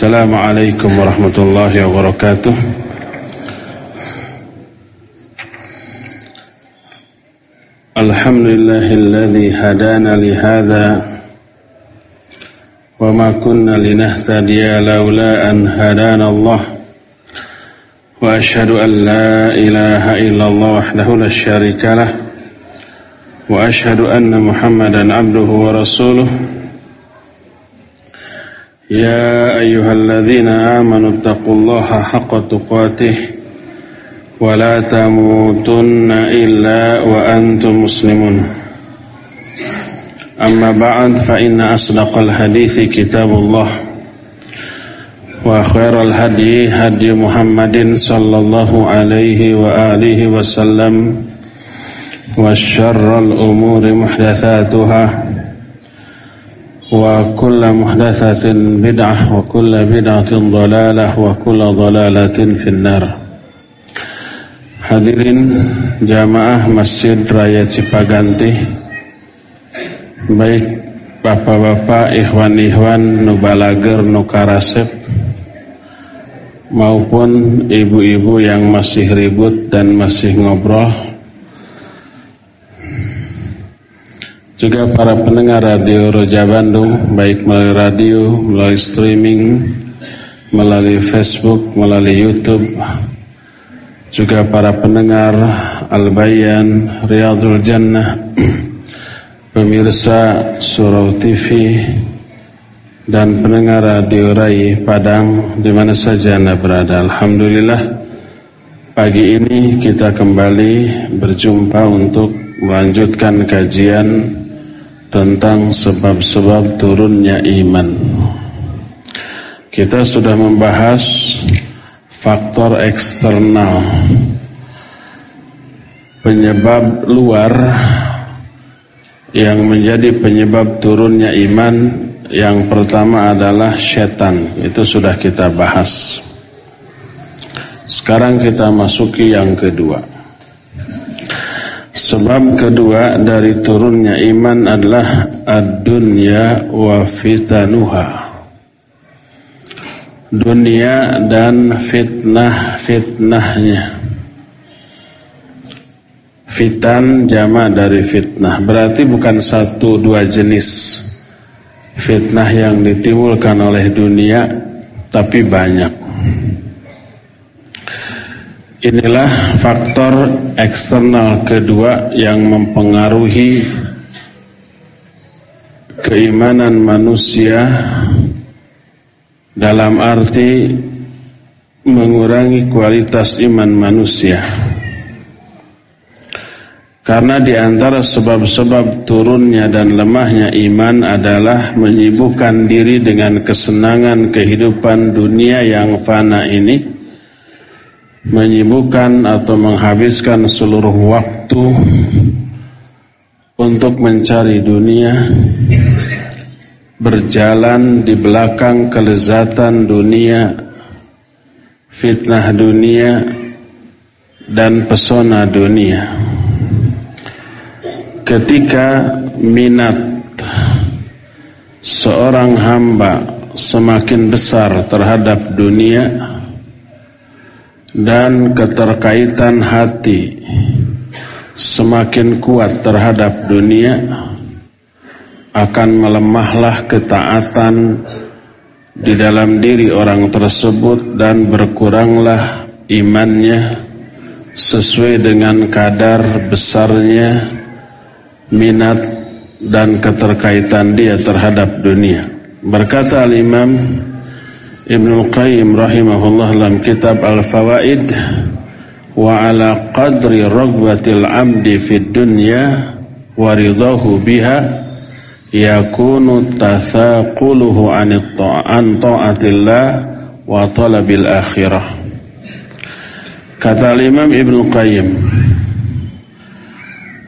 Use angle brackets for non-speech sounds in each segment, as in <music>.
السلام عليكم ورحمة الله وبركاته الحمد لله الذي هدانا لهذا وما كنا لنهتدي لولا أن هدانا الله وأشهد أن لا إله إلا الله وحده لا شريك له وأشهد أن محمدا عبده ورسوله يا أيها الذين آمنوا اتقوا الله حق تقاته ولا تموتن إلا وأنتم مسلمون. أما بعد فإن أصدق الحديث كتاب الله وخير الهدي هدي محمد صلى الله عليه وآله وسلم وشر الأمور محدثاتها. وكل محدثة بدعة وكل بدعة ضلالة وكل ضلالة في النار Hadirin jamaah Masjid Raya Cipaganti Baik bapak-bapak, ikhwan-ikhwan, nubalager, nukarasep Maupun ibu-ibu yang masih ribut dan masih ngobrol juga para pendengar radio Roja Bandung baik melalui radio, melalui streaming, melalui Facebook, melalui YouTube. Juga para pendengar Al-Bayan, Riyadul Jannah <clears throat> pemirsa Surau TV dan pendengar radio Rai Padang di mana saja Anda berada. Alhamdulillah pagi ini kita kembali berjumpa untuk melanjutkan kajian tentang sebab-sebab turunnya iman. Kita sudah membahas faktor eksternal penyebab luar yang menjadi penyebab turunnya iman. Yang pertama adalah setan. Itu sudah kita bahas. Sekarang kita masuki yang kedua Sebab kedua dari turunnya iman adalah ad-dunya wa fitanuha. Dunia dan fitnah-fitnahnya. Fitan jama dari fitnah. Berarti bukan satu dua jenis fitnah yang ditimbulkan oleh dunia, tapi banyak. Inilah faktor eksternal kedua yang mempengaruhi keimanan manusia dalam arti mengurangi kualitas iman manusia. Karena di antara sebab-sebab turunnya dan lemahnya iman adalah menyibukkan diri dengan kesenangan kehidupan dunia yang fana ini menyibukkan atau menghabiskan seluruh waktu untuk mencari dunia berjalan di belakang kelezatan dunia fitnah dunia dan pesona dunia. Ketika minat seorang hamba semakin besar terhadap dunia dan keterkaitan hati semakin kuat terhadap dunia akan melemahlah ketaatan di dalam diri orang tersebut dan berkuranglah imannya sesuai dengan kadar besarnya minat dan keterkaitan dia terhadap dunia. Berkata al-imam Ibnu Qayyim rahimahullah dalam kitab Al-Fawaid wa ala qadri ragbatil amdi fid dunya wa ridahu biha yakunu tathaquluhu an ta'atillah wa talabil akhirah. Kata Imam Ibnu Qayyim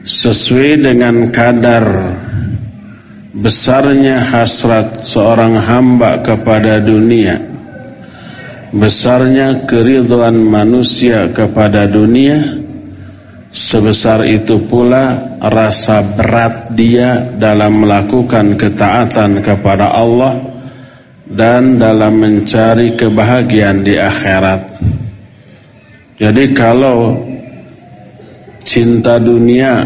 sesuai dengan kadar besarnya hasrat seorang hamba kepada dunia besarnya keriduan manusia kepada dunia sebesar itu pula rasa berat dia dalam melakukan ketaatan kepada Allah dan dalam mencari kebahagiaan di akhirat. Jadi kalau cinta dunia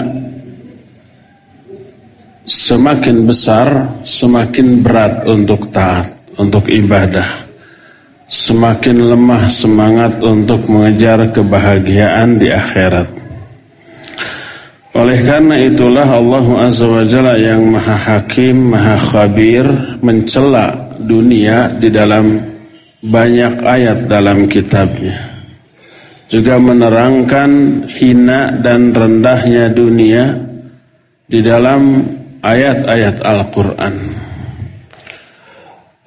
semakin besar, semakin berat untuk taat, untuk ibadah. Semakin lemah semangat untuk mengejar kebahagiaan di akhirat. Oleh karena itulah Allah Azza wa yang maha hakim, maha khabir mencela dunia di dalam banyak ayat dalam kitabnya. Juga menerangkan hina dan rendahnya dunia di dalam ayat-ayat Al-Quran.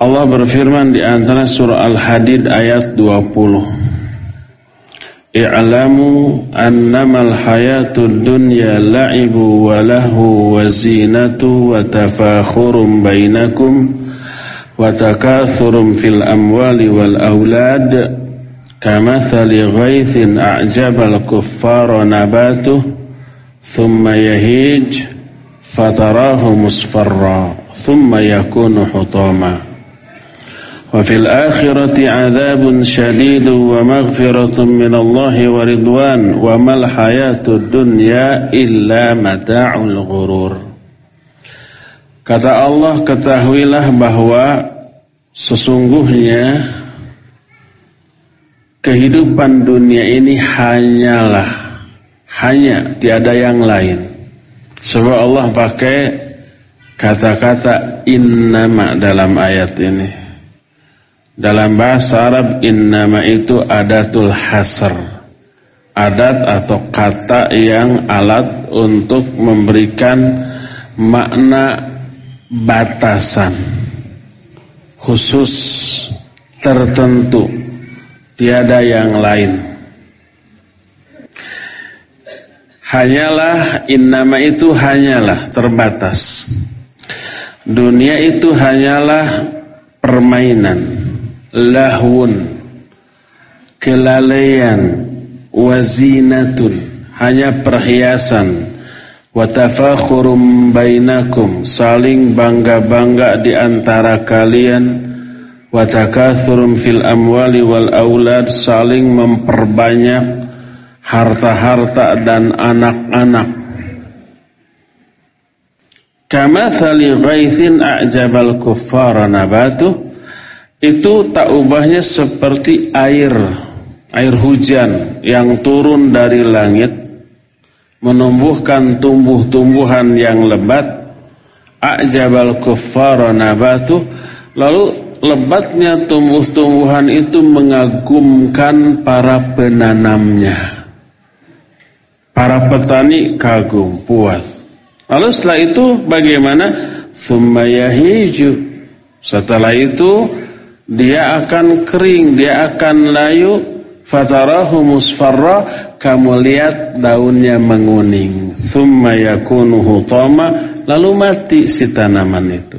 Allah berfirman di antara surah Al-Hadid ayat 20. I'lamu annamal hayatud dunya la'ibu wa lahu wa zinatu wa tafakhurum bainakum wa takathurum fil amwali wal aulad kamathali ghaithin a'jabal kuffara nabatuh thumma yahij fatarahu musfarra thumma yakunu hutama adzabun syadidun wa maghfiratun minallahi wa ridwan wa mal hayatud dunya illa mata'ul ghurur Kata Allah ketahuilah bahwa sesungguhnya kehidupan dunia ini hanyalah hanya tiada yang lain Sebab Allah pakai kata-kata innama dalam ayat ini. Dalam bahasa Arab innama itu adatul hasr. Adat atau kata yang alat untuk memberikan makna batasan khusus tertentu tiada yang lain Hanyalah innama itu hanyalah terbatas. Dunia itu hanyalah permainan, lahun, kelalaian, wazinatun, hanya perhiasan. Watafakhurum bainakum, saling bangga-bangga di antara kalian. Watakathurum fil amwali wal aulad, saling memperbanyak harta-harta dan anak-anak. Kama thali ghaithin a'jabal kuffara nabatu itu tak ubahnya seperti air air hujan yang turun dari langit menumbuhkan tumbuh-tumbuhan yang lebat a'jabal kuffara nabatu lalu lebatnya tumbuh-tumbuhan itu mengagumkan para penanamnya Para petani kagum, puas. Lalu setelah itu bagaimana? Summayahiju. Setelah itu dia akan kering, dia akan layu. Fatarahu musfarra, kamu lihat daunnya menguning. Thumma yakunu hutama, lalu mati si tanaman itu.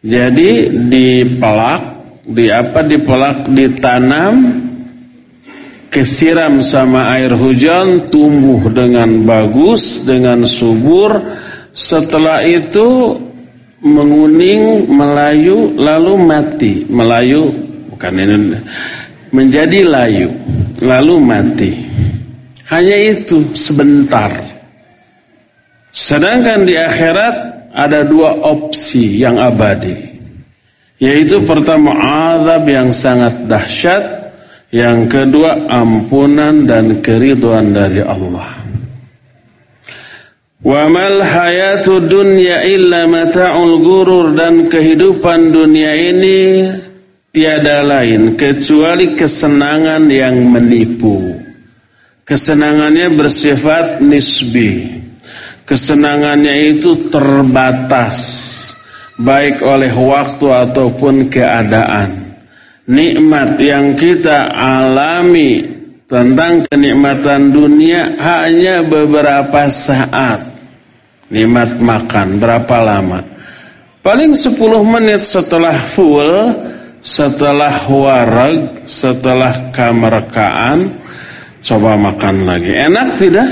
Jadi dipelak, di apa dipelak, ditanam, kesiram sama air hujan tumbuh dengan bagus dengan subur setelah itu menguning melayu lalu mati. Melayu bukan ini. Menjadi layu lalu mati. Hanya itu sebentar. Sedangkan di akhirat ada dua opsi yang abadi. Yaitu pertama azab yang sangat dahsyat. Yang kedua ampunan dan keriduan dari Allah. Wa mal hayatu dunya illa mata'ul gurur dan kehidupan dunia ini tiada lain kecuali kesenangan yang menipu. Kesenangannya bersifat nisbi. Kesenangannya itu terbatas baik oleh waktu ataupun keadaan nikmat yang kita alami tentang kenikmatan dunia hanya beberapa saat. Nikmat makan berapa lama? Paling 10 menit setelah full, setelah warag, setelah kamerkaan, coba makan lagi. Enak tidak?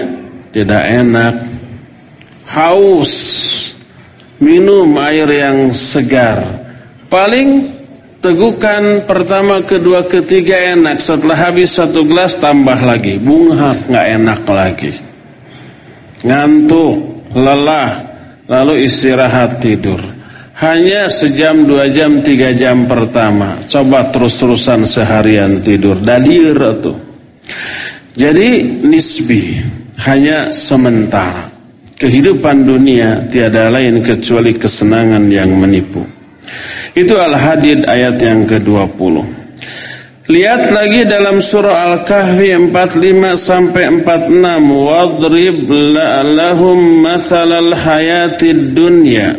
Tidak enak. Haus. Minum air yang segar. Paling Tegukan pertama, kedua, ketiga enak. Setelah habis satu gelas tambah lagi. Bunga nggak enak lagi. Ngantuk, lelah, lalu istirahat tidur. Hanya sejam, dua jam, tiga jam pertama. Coba terus-terusan seharian tidur. Dalir tuh. Jadi nisbi, hanya sementara. Kehidupan dunia tiada lain kecuali kesenangan yang menipu. Itu Al-Hadid ayat yang ke-20. Lihat lagi dalam surah Al-Kahfi 45 sampai 46 wadrib lahum mathalal hayatid dunya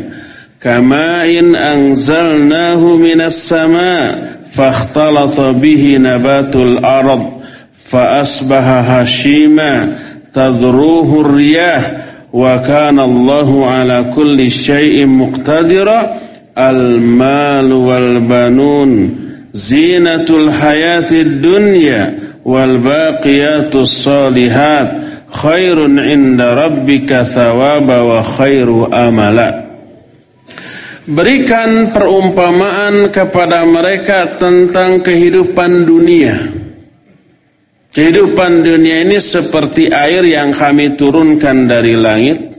in anzalnahu minas sama fakhtalata bihi nabatul ard fa asbaha hashima tadruhu riyah wa kana Allahu ala kulli syai'in muqtadira zinatul hayatid dunya wal baqiyatus salihat khairun inda rabbika thawaba wa khairu amala Berikan perumpamaan kepada mereka tentang kehidupan dunia. Kehidupan dunia ini seperti air yang kami turunkan dari langit.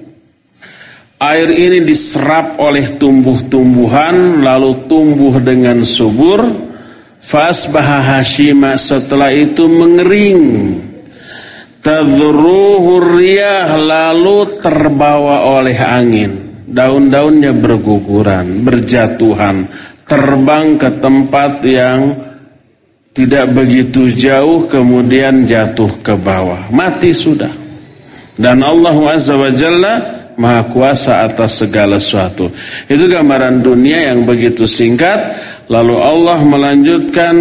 Air ini diserap oleh tumbuh-tumbuhan lalu tumbuh dengan subur Fasbaha hashima setelah itu mengering. Tadruhu riyah lalu terbawa oleh angin. Daun-daunnya berguguran, berjatuhan, terbang ke tempat yang tidak begitu jauh kemudian jatuh ke bawah. Mati sudah. Dan Allah Azza wa maha kuasa atas segala sesuatu. Itu gambaran dunia yang begitu singkat. Lalu Allah melanjutkan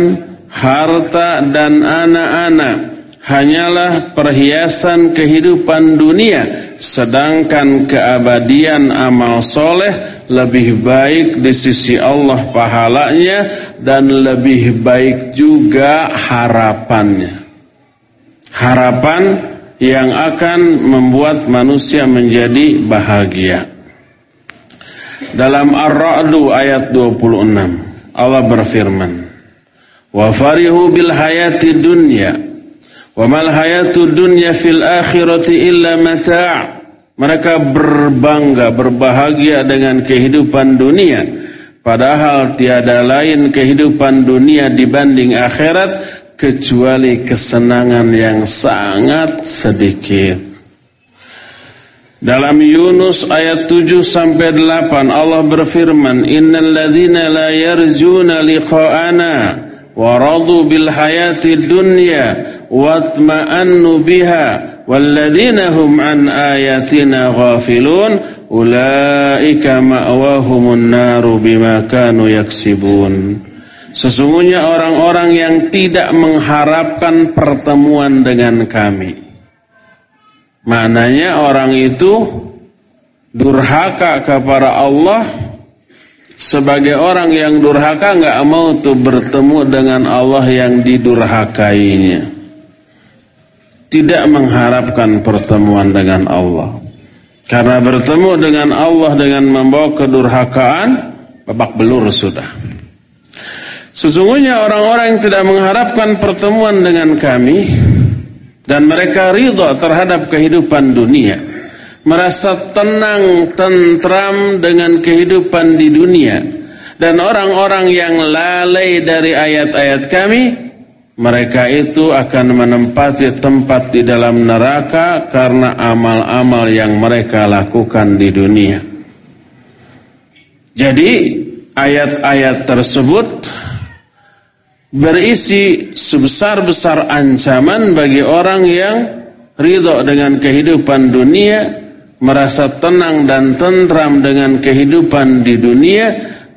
harta dan anak-anak hanyalah perhiasan kehidupan dunia. Sedangkan keabadian amal soleh lebih baik di sisi Allah pahalanya dan lebih baik juga harapannya. Harapan yang akan membuat manusia menjadi bahagia. Dalam Ar-Ra'du ayat 26 Allah berfirman, "Wa farihu bil hayati dunya wa mal hayatu dunya fil akhirati illa mata'." Mereka berbangga, berbahagia dengan kehidupan dunia Padahal tiada lain kehidupan dunia dibanding akhirat kecuali kesenangan yang sangat sedikit. Dalam Yunus ayat 7 sampai 8 Allah berfirman, "Innal ladzina la yarjuna liqa'ana wa bil hayati dunya watma'annu biha walladzina hum an ayatina ghafilun ulaika ma'wahumun naru bima kanu yaksibun." Sesungguhnya orang-orang yang tidak mengharapkan pertemuan dengan kami. Maknanya orang itu durhaka kepada Allah sebagai orang yang durhaka nggak mau tuh bertemu dengan Allah yang didurhakainya. Tidak mengharapkan pertemuan dengan Allah. Karena bertemu dengan Allah dengan membawa kedurhakaan, babak belur sudah. Sesungguhnya orang-orang yang tidak mengharapkan pertemuan dengan kami dan mereka ridha terhadap kehidupan dunia, merasa tenang, tentram dengan kehidupan di dunia dan orang-orang yang lalai dari ayat-ayat kami, mereka itu akan menempati tempat di dalam neraka karena amal-amal yang mereka lakukan di dunia. Jadi ayat-ayat tersebut berisi sebesar-besar ancaman bagi orang yang ridho dengan kehidupan dunia, merasa tenang dan tentram dengan kehidupan di dunia,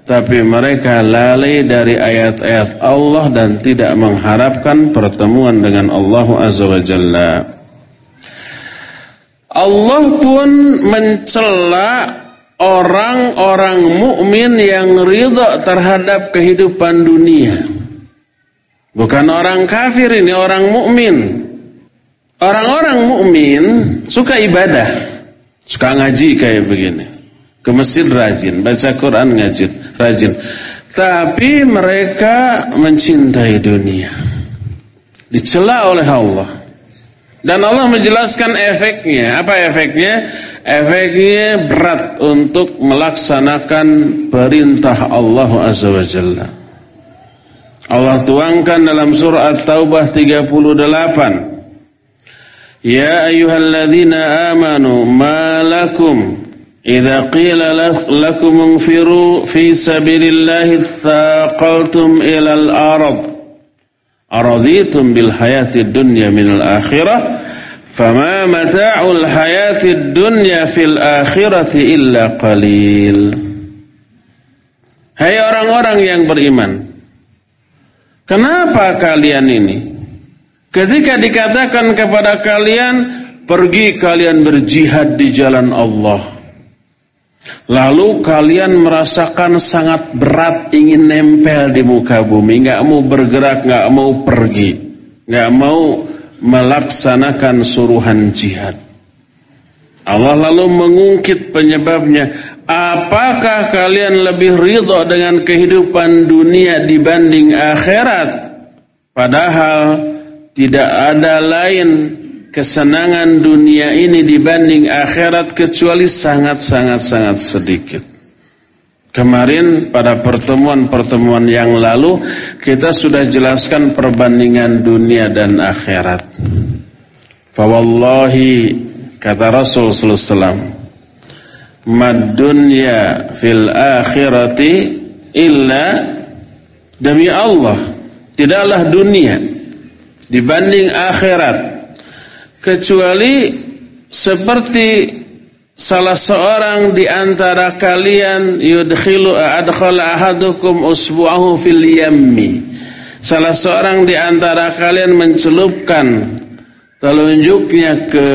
tapi mereka lalai dari ayat-ayat Allah dan tidak mengharapkan pertemuan dengan Allah Azza wa Jalla. Allah pun mencela orang-orang mukmin yang ridho terhadap kehidupan dunia. Bukan orang kafir ini, orang mukmin. Orang-orang mukmin suka ibadah, suka ngaji kayak begini. Ke masjid rajin, baca Quran ngajin, rajin. Tapi mereka mencintai dunia. Dicela oleh Allah. Dan Allah menjelaskan efeknya. Apa efeknya? Efeknya berat untuk melaksanakan perintah Allah Azza wa Jalla. Allah tuangkan dalam surah At-Taubah 38. Ya ayyuhalladzina amanu ma lakum idza qila lakum infiru fi sabilillahi thaqaltum ila al-ard araditum bil hayatid dunya minal akhirah? Fama mata'ul hayatid dunya fil akhirati illa qalil. Hai orang-orang yang beriman Kenapa kalian ini? Ketika dikatakan kepada kalian, pergi kalian berjihad di jalan Allah. Lalu kalian merasakan sangat berat ingin nempel di muka bumi, nggak mau bergerak, nggak mau pergi, nggak mau melaksanakan suruhan jihad. Allah lalu mengungkit penyebabnya. Apakah kalian lebih ridho dengan kehidupan dunia dibanding akhirat? Padahal tidak ada lain kesenangan dunia ini dibanding akhirat kecuali sangat-sangat-sangat sedikit. Kemarin pada pertemuan-pertemuan yang lalu kita sudah jelaskan perbandingan dunia dan akhirat. Fawallahi kata Rasul sallallahu alaihi wasallam mad dunya fil akhirati illa demi Allah. Tidaklah dunia dibanding akhirat. Kecuali seperti salah seorang di antara kalian yudkhilu adkhala ahadukum usbu'ahu fil yammi. Salah seorang di antara kalian mencelupkan telunjuknya ke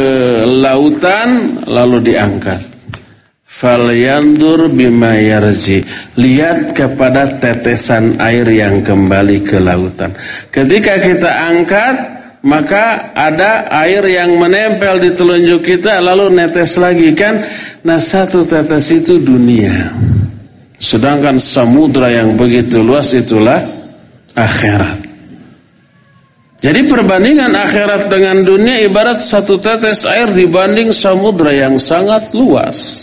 lautan lalu diangkat Falyandur bima yarji. Lihat kepada tetesan air yang kembali ke lautan. Ketika kita angkat, maka ada air yang menempel di telunjuk kita lalu netes lagi kan. Nah, satu tetes itu dunia. Sedangkan samudra yang begitu luas itulah akhirat. Jadi perbandingan akhirat dengan dunia ibarat satu tetes air dibanding samudra yang sangat luas.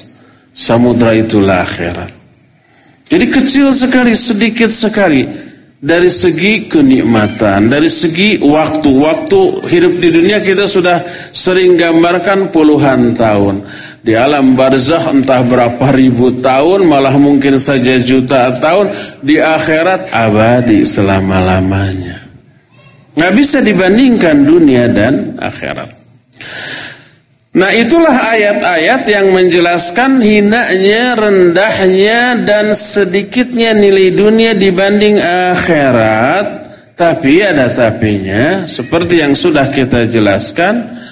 Samudra itulah akhirat. Jadi kecil sekali, sedikit sekali dari segi kenikmatan, dari segi waktu. Waktu hidup di dunia kita sudah sering gambarkan puluhan tahun. Di alam barzah entah berapa ribu tahun, malah mungkin saja juta tahun. Di akhirat abadi selama-lamanya. Nggak bisa dibandingkan dunia dan akhirat. Nah itulah ayat-ayat yang menjelaskan hinanya, rendahnya dan sedikitnya nilai dunia dibanding akhirat. Tapi ada tapinya, seperti yang sudah kita jelaskan,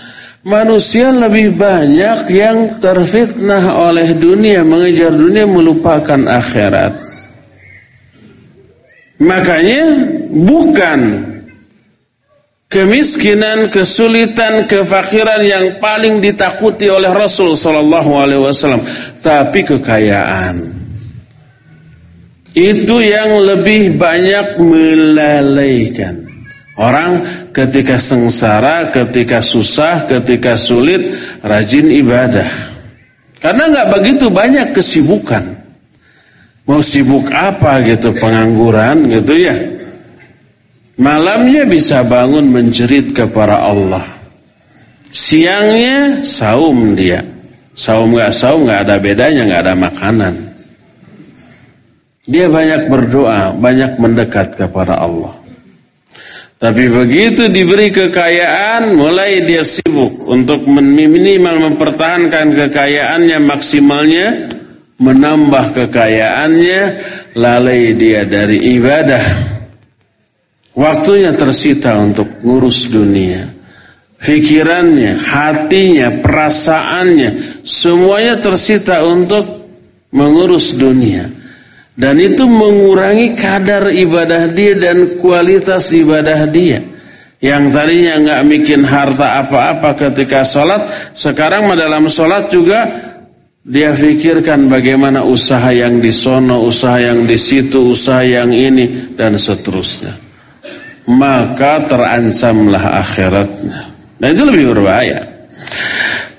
manusia lebih banyak yang terfitnah oleh dunia, mengejar dunia melupakan akhirat. Makanya bukan Kemiskinan, kesulitan, kefakiran yang paling ditakuti oleh Rasul sallallahu alaihi wasallam, tapi kekayaan. Itu yang lebih banyak melalaikan. Orang ketika sengsara, ketika susah, ketika sulit, rajin ibadah. Karena nggak begitu banyak kesibukan. Mau sibuk apa gitu, pengangguran gitu ya. Malamnya bisa bangun menjerit kepada Allah. Siangnya saum dia. Saum gak saum gak ada bedanya, gak ada makanan. Dia banyak berdoa, banyak mendekat kepada Allah. Tapi begitu diberi kekayaan, mulai dia sibuk untuk minimal mempertahankan kekayaannya maksimalnya, menambah kekayaannya, lalai dia dari ibadah. Waktunya tersita untuk ngurus dunia. Fikirannya, hatinya, perasaannya, semuanya tersita untuk mengurus dunia. Dan itu mengurangi kadar ibadah dia dan kualitas ibadah dia. Yang tadinya nggak bikin harta apa-apa ketika sholat, sekarang dalam sholat juga Dia pikirkan bagaimana usaha yang di sono, usaha yang di situ, usaha yang ini dan seterusnya. Maka terancamlah akhiratnya. Dan itu lebih berbahaya.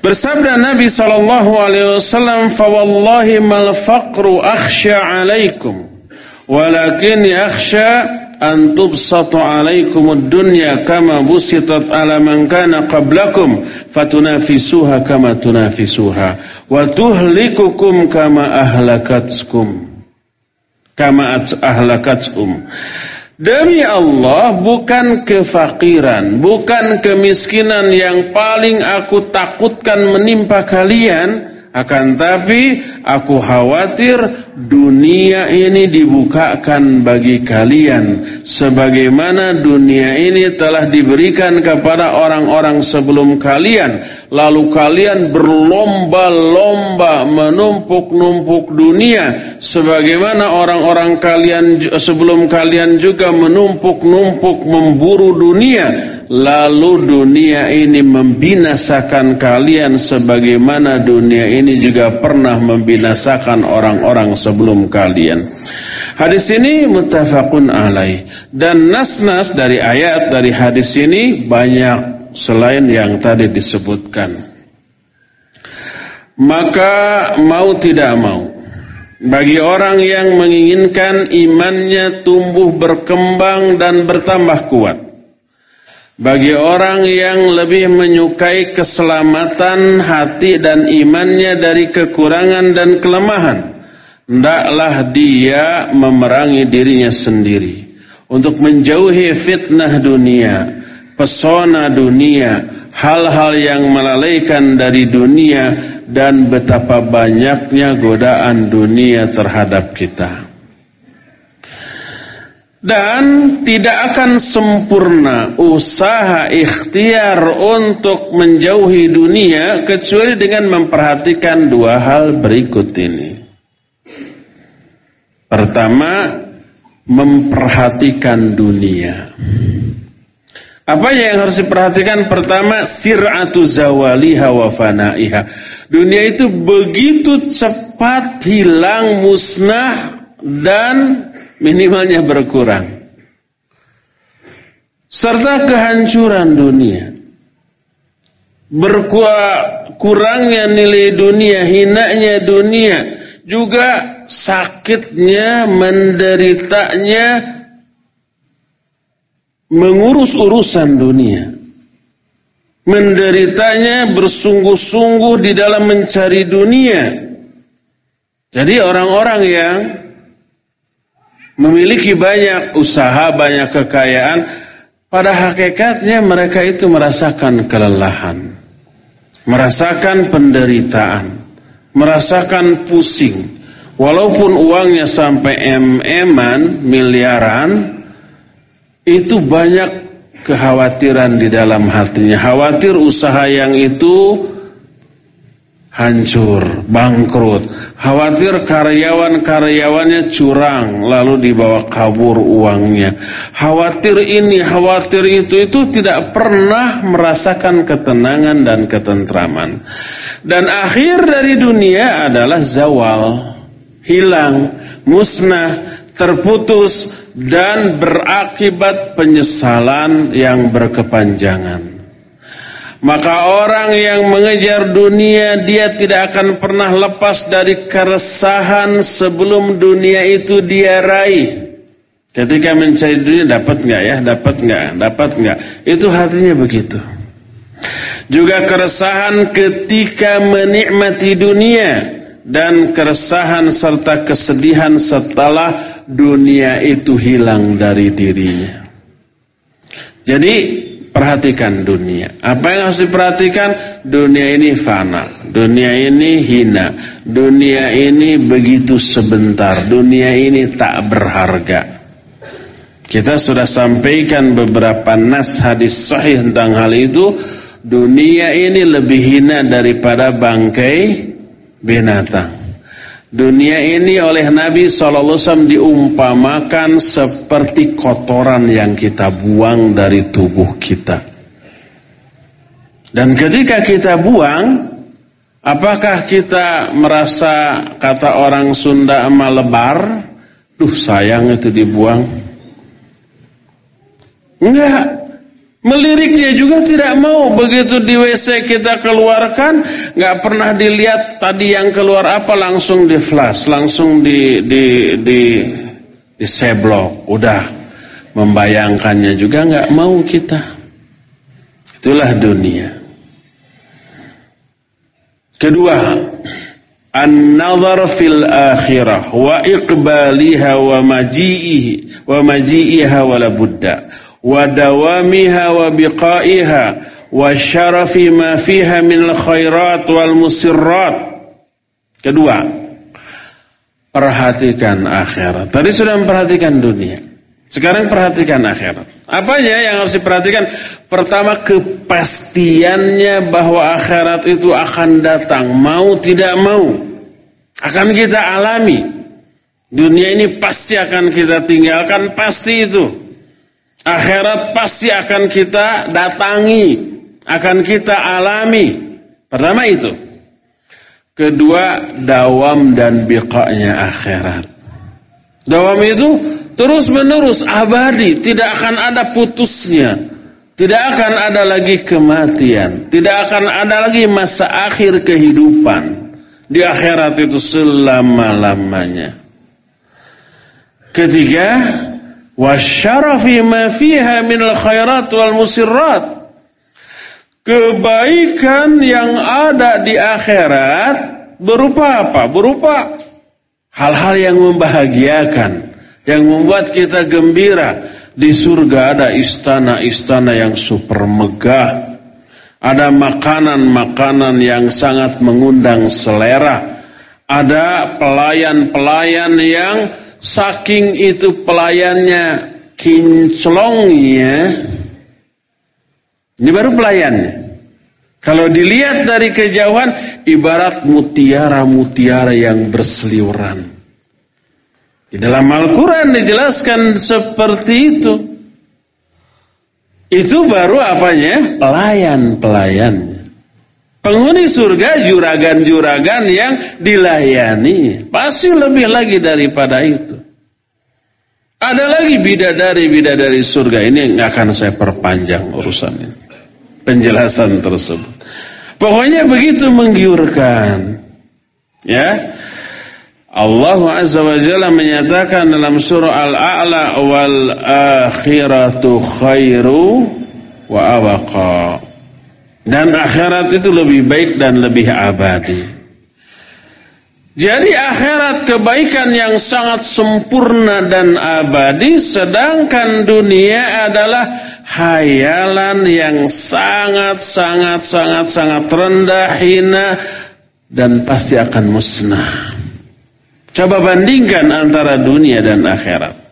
Bersabda Nabi sallallahu alaihi wasallam, "Fa wallahi mal faqru akhsha 'alaikum, walakin akhsha an tubsatu alaikum dunya kama busitat ala man kana qablakum fatunafisuha kama tunafisuha wa tuhlikukum kama ahlakatkum kama ahlakatum Demi Allah bukan kefakiran, bukan kemiskinan yang paling aku takutkan menimpa kalian akan tapi aku khawatir dunia ini dibukakan bagi kalian. Sebagaimana dunia ini telah diberikan kepada orang-orang sebelum kalian. Lalu kalian berlomba-lomba menumpuk-numpuk dunia. Sebagaimana orang-orang kalian sebelum kalian juga menumpuk-numpuk memburu dunia. Lalu dunia ini membinasakan kalian sebagaimana dunia ini juga pernah membinasakan orang-orang sebelum kalian. Hadis ini muttafaqun alaih dan nas-nas dari ayat dari hadis ini banyak selain yang tadi disebutkan. Maka mau tidak mau bagi orang yang menginginkan imannya tumbuh berkembang dan bertambah kuat bagi orang yang lebih menyukai keselamatan hati dan imannya dari kekurangan dan kelemahan, hendaklah dia memerangi dirinya sendiri untuk menjauhi fitnah dunia, pesona dunia, hal-hal yang melalaikan dari dunia dan betapa banyaknya godaan dunia terhadap kita. Dan tidak akan sempurna usaha ikhtiar untuk menjauhi dunia kecuali dengan memperhatikan dua hal berikut ini. Pertama, memperhatikan dunia. Apa yang harus diperhatikan? Pertama, sir'atu zawaliha wa fanaiha. Dunia itu begitu cepat hilang, musnah dan minimalnya berkurang. Serta kehancuran dunia. Berkurangnya nilai dunia, hinanya dunia, juga sakitnya, menderitanya, mengurus urusan dunia. Menderitanya bersungguh-sungguh di dalam mencari dunia. Jadi orang-orang yang memiliki banyak usaha, banyak kekayaan, pada hakikatnya mereka itu merasakan kelelahan, merasakan penderitaan, merasakan pusing. Walaupun uangnya sampai mm-an, miliaran, itu banyak kekhawatiran di dalam hatinya. Khawatir usaha yang itu hancur, bangkrut. Khawatir karyawan-karyawannya curang lalu dibawa kabur uangnya. Khawatir ini, khawatir itu itu tidak pernah merasakan ketenangan dan ketentraman. Dan akhir dari dunia adalah zawal, hilang, musnah, terputus dan berakibat penyesalan yang berkepanjangan. Maka orang yang mengejar dunia dia tidak akan pernah lepas dari keresahan sebelum dunia itu dia raih. Ketika mencari dunia dapat nggak ya, dapat nggak, dapat nggak, itu hatinya begitu. Juga keresahan ketika menikmati dunia dan keresahan serta kesedihan setelah dunia itu hilang dari dirinya. Jadi Perhatikan dunia. Apa yang harus diperhatikan? Dunia ini fana. Dunia ini hina. Dunia ini begitu sebentar. Dunia ini tak berharga. Kita sudah sampaikan beberapa nas hadis sahih tentang hal itu. Dunia ini lebih hina daripada bangkai binatang. Dunia ini oleh Nabi SAW diumpamakan seperti kotoran yang kita buang dari tubuh kita. Dan ketika kita buang, Apakah kita merasa kata orang Sunda emak lebar? Duh sayang itu dibuang. Enggak. Meliriknya juga tidak mau begitu di WC kita keluarkan, nggak pernah dilihat tadi yang keluar apa langsung di flash, langsung di di di di seblok, udah membayangkannya juga nggak mau kita. Itulah dunia. Kedua, an-nazar fil akhirah wa iqbaliha wa maji'ihi wa maji'iha wa la budda wa syarafi ma fiha min khairat wal musirrat. Kedua, perhatikan akhirat. Tadi sudah memperhatikan dunia. Sekarang perhatikan akhirat. Apa aja yang harus diperhatikan? Pertama kepastiannya bahwa akhirat itu akan datang, mau tidak mau. Akan kita alami. Dunia ini pasti akan kita tinggalkan, pasti itu. Akhirat pasti akan kita datangi, akan kita alami. Pertama itu. Kedua, dawam dan biqa'nya akhirat. Dawam itu terus menerus abadi, tidak akan ada putusnya. Tidak akan ada lagi kematian, tidak akan ada lagi masa akhir kehidupan. Di akhirat itu selama-lamanya. Ketiga, wasyarafi ma fiha wal kebaikan yang ada di akhirat berupa apa? berupa hal-hal yang membahagiakan yang membuat kita gembira. Di surga ada istana-istana yang super megah. Ada makanan-makanan yang sangat mengundang selera. Ada pelayan-pelayan yang saking itu pelayannya kinclongnya ini baru pelayannya. Kalau dilihat dari kejauhan ibarat mutiara-mutiara yang berseliweran. Di dalam Al-Quran dijelaskan seperti itu. Itu baru apanya? Pelayan-pelayan Penghuni surga juragan-juragan yang dilayani. Pasti lebih lagi daripada itu. Ada lagi bidadari-bidadari surga. Ini akan saya perpanjang urusan ini. Penjelasan tersebut. Pokoknya begitu menggiurkan. Ya. Allah Azza wa Jalla menyatakan dalam surah Al-A'la wal akhiratu khairu wa abaqa. Dan akhirat itu lebih baik dan lebih abadi. Jadi akhirat kebaikan yang sangat sempurna dan abadi sedangkan dunia adalah hayalan yang sangat sangat sangat sangat rendah hina dan pasti akan musnah. Coba bandingkan antara dunia dan akhirat.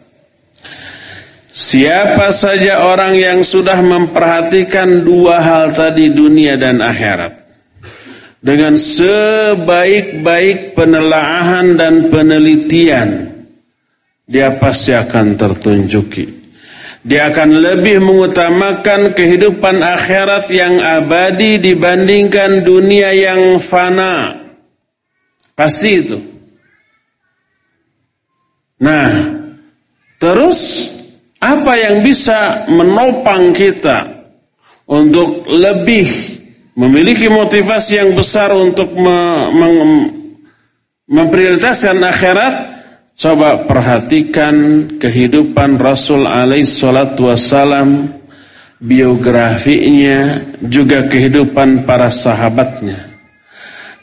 Siapa saja orang yang sudah memperhatikan dua hal tadi dunia dan akhirat. Dengan sebaik-baik penelaahan dan penelitian dia pasti akan tertunjuki. Dia akan lebih mengutamakan kehidupan akhirat yang abadi dibandingkan dunia yang fana. Pasti itu. Nah terus apa yang bisa menopang kita untuk lebih memiliki motivasi yang besar untuk me memprioritaskan akhirat? Coba perhatikan kehidupan Rasul alaihi salatu wasalam, biografinya, juga kehidupan para sahabatnya.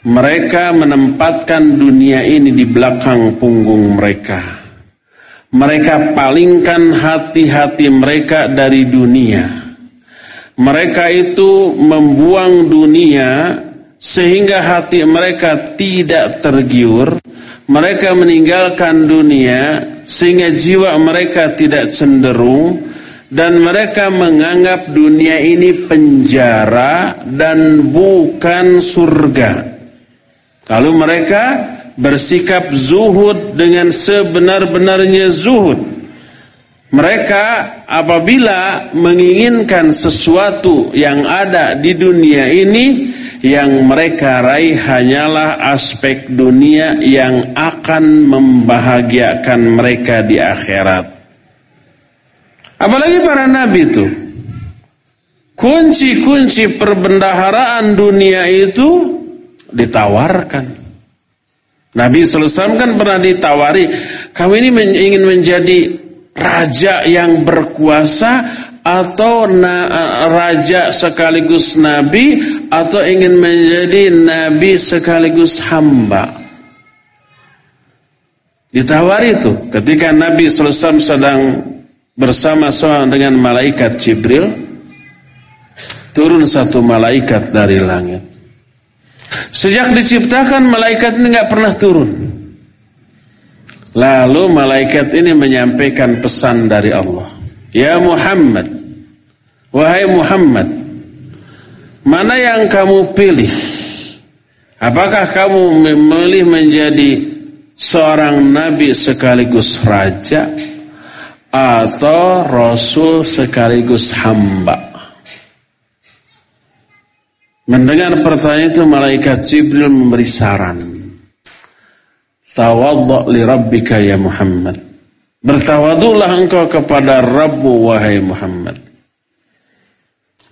Mereka menempatkan dunia ini di belakang punggung mereka. Mereka palingkan hati-hati mereka dari dunia. Mereka itu membuang dunia sehingga hati mereka tidak tergiur. Mereka meninggalkan dunia sehingga jiwa mereka tidak cenderung dan mereka menganggap dunia ini penjara dan bukan surga. Lalu mereka bersikap zuhud dengan sebenar-benarnya zuhud. Mereka apabila menginginkan sesuatu yang ada di dunia ini yang mereka raih hanyalah aspek dunia yang akan membahagiakan mereka di akhirat. Apalagi para nabi itu. Kunci-kunci perbendaharaan dunia itu ditawarkan. Nabi SAW kan pernah ditawari, kamu ini ingin menjadi raja yang berkuasa atau raja sekaligus nabi atau ingin menjadi nabi sekaligus hamba. Ditawari itu ketika Nabi SAW sedang bersama-sama dengan malaikat Jibril turun satu malaikat dari langit. Sejak diciptakan malaikat ini nggak pernah turun. Lalu malaikat ini menyampaikan pesan dari Allah. Ya Muhammad, wahai Muhammad, mana yang kamu pilih? Apakah kamu memilih menjadi seorang nabi sekaligus raja atau rasul sekaligus hamba? Mendengar pertanyaan itu malaikat Jibril memberi saran. Tawadhu li rabbika ya Muhammad. Bertawaduklah engkau kepada Rabbu wahai Muhammad.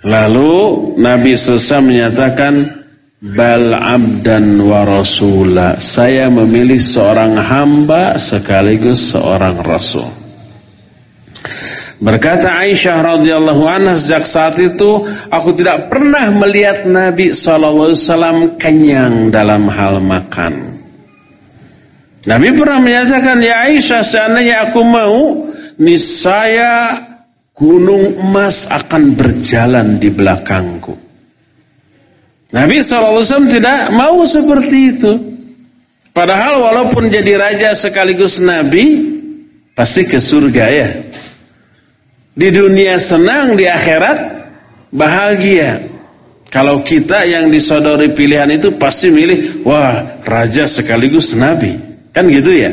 Lalu Nabi SAW menyatakan Bal abdan wa rasula Saya memilih seorang hamba sekaligus seorang rasul Berkata Aisyah radhiyallahu anha sejak saat itu aku tidak pernah melihat Nabi wasallam kenyang dalam hal makan. Nabi pernah menyatakan ya Aisyah seandainya aku mau niscaya gunung emas akan berjalan di belakangku. Nabi SAW tidak mau seperti itu. Padahal walaupun jadi raja sekaligus Nabi, pasti ke surga ya. Di dunia senang, di akhirat bahagia. Kalau kita yang disodori pilihan itu pasti milih, wah raja sekaligus nabi. Kan gitu ya.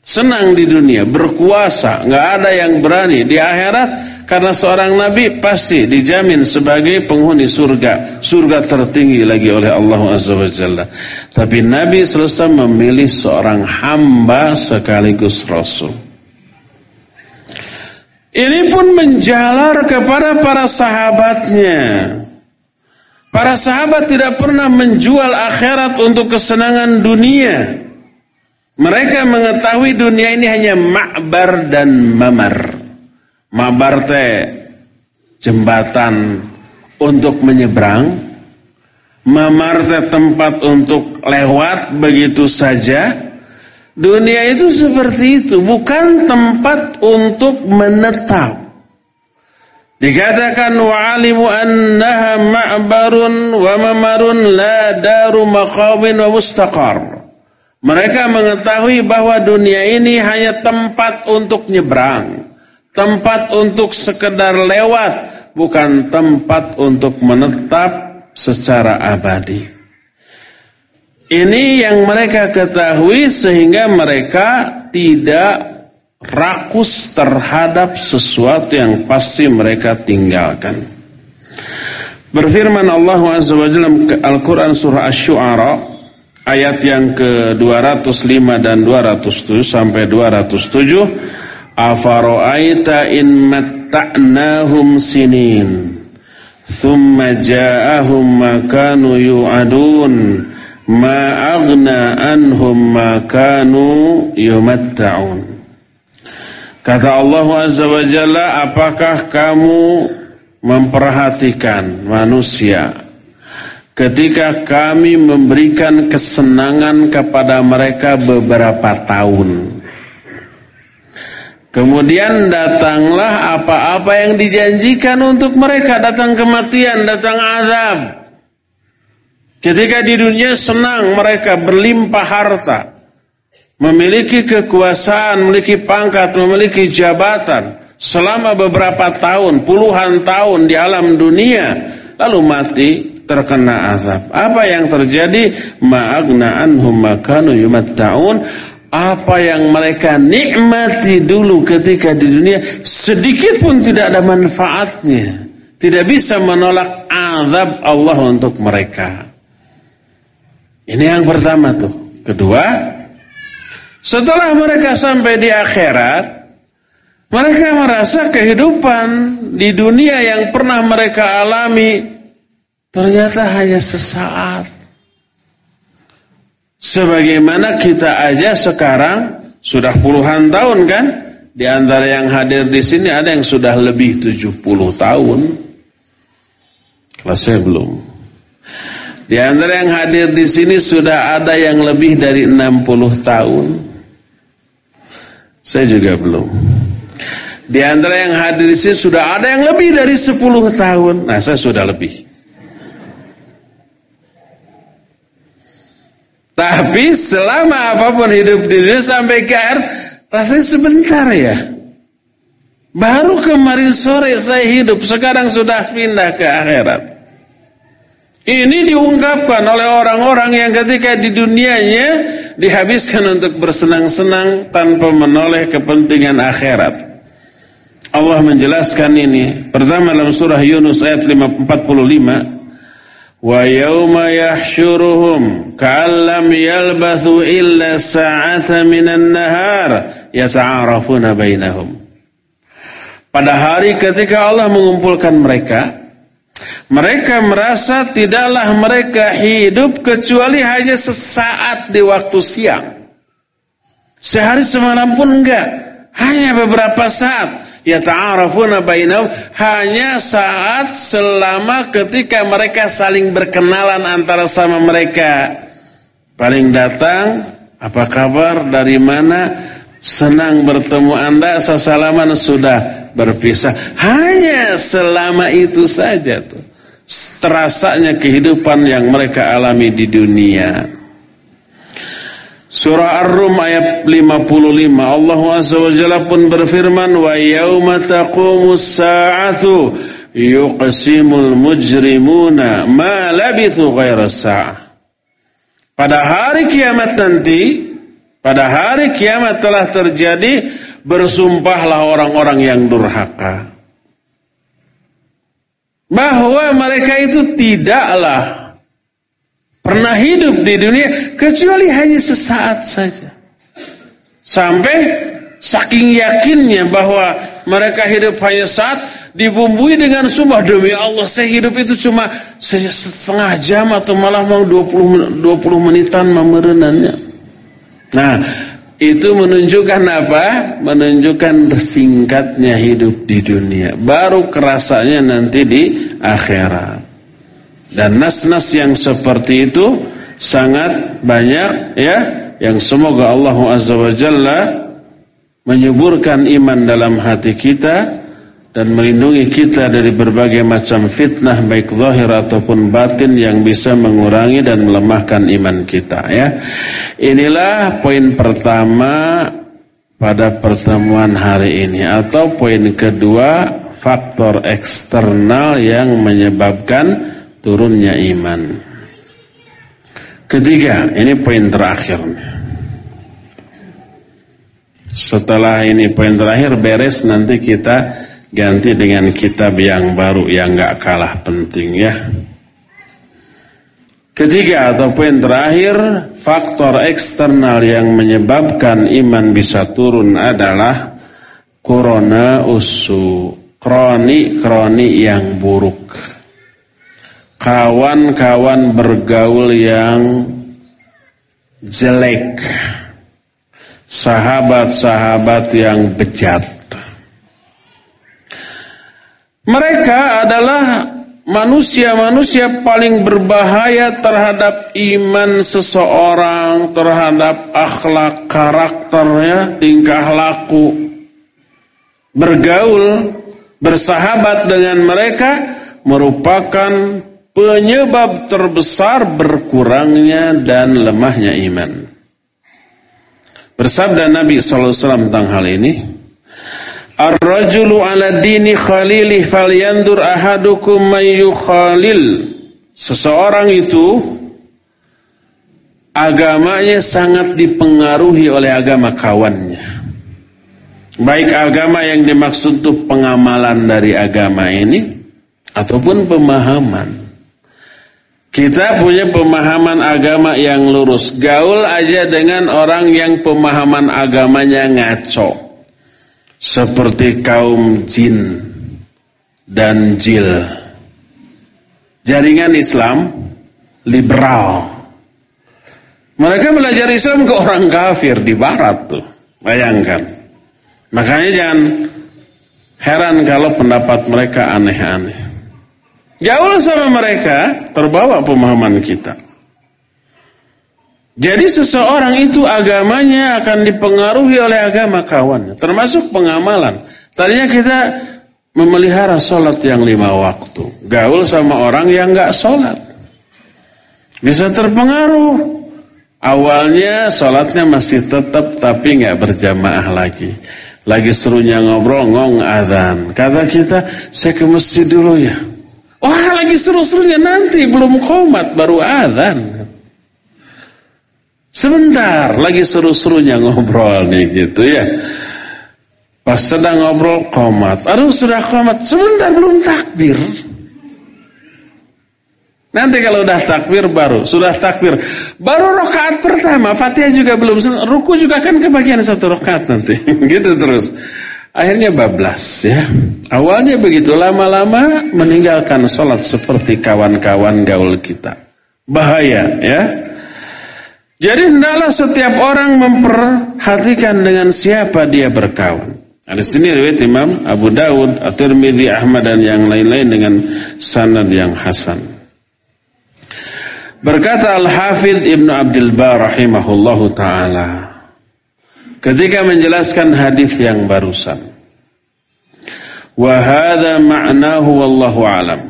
Senang di dunia, berkuasa, nggak ada yang berani. Di akhirat karena seorang nabi pasti dijamin sebagai penghuni surga. Surga tertinggi lagi oleh Allah Azza wa Jalla. Tapi Nabi selesai memilih seorang hamba sekaligus rasul. Ini pun menjalar kepada para sahabatnya. Para sahabat tidak pernah menjual akhirat untuk kesenangan dunia. Mereka mengetahui dunia ini hanya makbar dan mamar. Mabar teh jembatan untuk menyeberang. Mamar teh tempat untuk lewat begitu saja. Dunia itu seperti itu, bukan tempat untuk menetap. Dikatakan wa'alimu annaha ma'barun wa mamarun la daru maqawin wa mustaqar. Mereka mengetahui bahwa dunia ini hanya tempat untuk nyebrang, tempat untuk sekedar lewat, bukan tempat untuk menetap secara abadi. Ini yang mereka ketahui sehingga mereka tidak rakus terhadap sesuatu yang pasti mereka tinggalkan. Berfirman Allah Azza wa Jalla Al-Quran Surah Ash-Shu'ara ayat yang ke-205 dan 207 sampai 207 Afaro'aita in matta'nahum sinin thumma ja'ahum makanu yu'adun ma aghna anhum ma kanu yumatta'un. Kata Allah Azza wa Jalla apakah kamu memperhatikan manusia? Ketika kami memberikan kesenangan kepada mereka beberapa tahun. Kemudian datanglah apa-apa yang dijanjikan untuk mereka. Datang kematian, datang azab Ketika di dunia senang mereka berlimpah harta, memiliki kekuasaan, memiliki pangkat, memiliki jabatan selama beberapa tahun, puluhan tahun di alam dunia, lalu mati terkena azab. Apa yang terjadi? Ma'agna anhum makanu yumatta'un apa yang mereka nikmati dulu ketika di dunia sedikit pun tidak ada manfaatnya tidak bisa menolak azab Allah untuk mereka. Ini yang pertama tuh. Kedua, setelah mereka sampai di akhirat, mereka merasa kehidupan di dunia yang pernah mereka alami ternyata hanya sesaat. Sebagaimana kita aja sekarang sudah puluhan tahun kan? Di antara yang hadir di sini ada yang sudah lebih 70 tahun. Kalau saya belum. Di antara yang hadir di sini sudah ada yang lebih dari 60 tahun. Saya juga belum. Di antara yang hadir di sini sudah ada yang lebih dari 10 tahun. Nah, saya sudah lebih. Tapi selama apa pun hidup di dunia sampai ke akhir, rasanya sebentar ya. Baru kemarin sore saya hidup, sekarang sudah pindah ke akhirat. Ini diungkapkan oleh orang-orang yang ketika di dunianya dihabiskan untuk bersenang-senang tanpa menoleh kepentingan akhirat. Allah menjelaskan ini. Pertama dalam surah Yunus ayat 45. Wa yawma yahsyuruhum ka'allam yalbathu illa sa'ata minan nahar yata'arafuna bainahum. Pada hari ketika Allah mengumpulkan mereka, mereka merasa tidaklah mereka hidup kecuali hanya sesaat di waktu siang. Sehari semalam pun enggak, hanya beberapa saat. Ya ta'arafuna bainahum hanya saat selama ketika mereka saling berkenalan antara sama mereka. Paling datang, apa kabar, dari mana, senang bertemu Anda, sesalaman sudah berpisah. Hanya selama itu saja tuh terasanya kehidupan yang mereka alami di dunia. Surah Ar-Rum ayat 55 Allah Azza wa pun berfirman wa yauma taqumus sa'atu yuqsimul mujrimuna ma labithu ghaira sa'ah Pada hari kiamat nanti pada hari kiamat telah terjadi bersumpahlah orang-orang yang durhaka bahwa mereka itu tidaklah pernah hidup di dunia kecuali hanya sesaat saja. Sampai saking yakinnya bahwa mereka hidup hanya saat dibumbui dengan sumpah demi Allah saya hidup itu cuma setengah jam atau malah mau 20 20 menitan memerenannya. Nah, itu menunjukkan apa? Menunjukkan singkatnya hidup di dunia. Baru kerasanya nanti di akhirat. Dan nas-nas yang seperti itu sangat banyak ya. Yang semoga Allah Azza wa Jalla menyuburkan iman dalam hati kita dan melindungi kita dari berbagai macam fitnah baik zahir ataupun batin yang bisa mengurangi dan melemahkan iman kita ya. Inilah poin pertama pada pertemuan hari ini atau poin kedua faktor eksternal yang menyebabkan turunnya iman. Ketiga, ini poin terakhir. Setelah ini poin terakhir beres nanti kita ganti dengan kitab yang baru yang gak kalah penting ya. Ketiga atau poin terakhir, faktor eksternal yang menyebabkan iman bisa turun adalah corona usu, kroni-kroni yang buruk. Kawan-kawan bergaul yang jelek. Sahabat-sahabat yang bejat mereka adalah manusia-manusia paling berbahaya terhadap iman seseorang, terhadap akhlak, karakternya, tingkah laku. Bergaul, bersahabat dengan mereka merupakan penyebab terbesar berkurangnya dan lemahnya iman. Bersabda Nabi SAW tentang hal ini, Ar-rajulu ala dini khalilih falyandur ahadukum mayyukhalil. Seseorang itu agamanya sangat dipengaruhi oleh agama kawannya. Baik agama yang dimaksud itu pengamalan dari agama ini ataupun pemahaman. Kita punya pemahaman agama yang lurus. Gaul aja dengan orang yang pemahaman agamanya ngaco. Seperti kaum jin dan jil. Jaringan Islam liberal. Mereka belajar Islam ke orang kafir di barat tuh. Bayangkan. Makanya jangan heran kalau pendapat mereka aneh-aneh. Jauh sama mereka terbawa pemahaman kita. Jadi seseorang itu agamanya akan dipengaruhi oleh agama kawannya. Termasuk pengamalan. Tadinya kita memelihara sholat yang lima waktu. Gaul sama orang yang gak sholat. Bisa terpengaruh. Awalnya sholatnya masih tetap tapi gak berjamaah lagi. Lagi serunya ngobrol ngong azan. Kata kita, saya ke masjid dulu ya. Wah lagi seru-serunya nanti belum komat baru azan. Sebentar lagi seru-serunya ngobrol nih gitu ya. Pas sedang ngobrol komat. Aduh sudah komat. Sebentar belum takbir. Nanti kalau udah takbir baru. Sudah takbir. Baru rokaat pertama. Fatihah juga belum. Ruku juga kan kebagian satu rokaat nanti. <laughs> gitu terus. Akhirnya bablas ya. Awalnya begitu lama-lama meninggalkan sholat seperti kawan-kawan gaul kita. Bahaya ya. Jadi hendaklah setiap orang memperhatikan dengan siapa dia berkawan. Ada sini riwayat Imam Abu Dawud, At-Tirmidzi, Ahmad dan yang lain-lain dengan sanad yang hasan. Berkata Al-Hafidh Ibnu Abdul Bar rahimahullahu taala ketika menjelaskan hadis yang barusan. Wa hadha ma'nahu wallahu alam.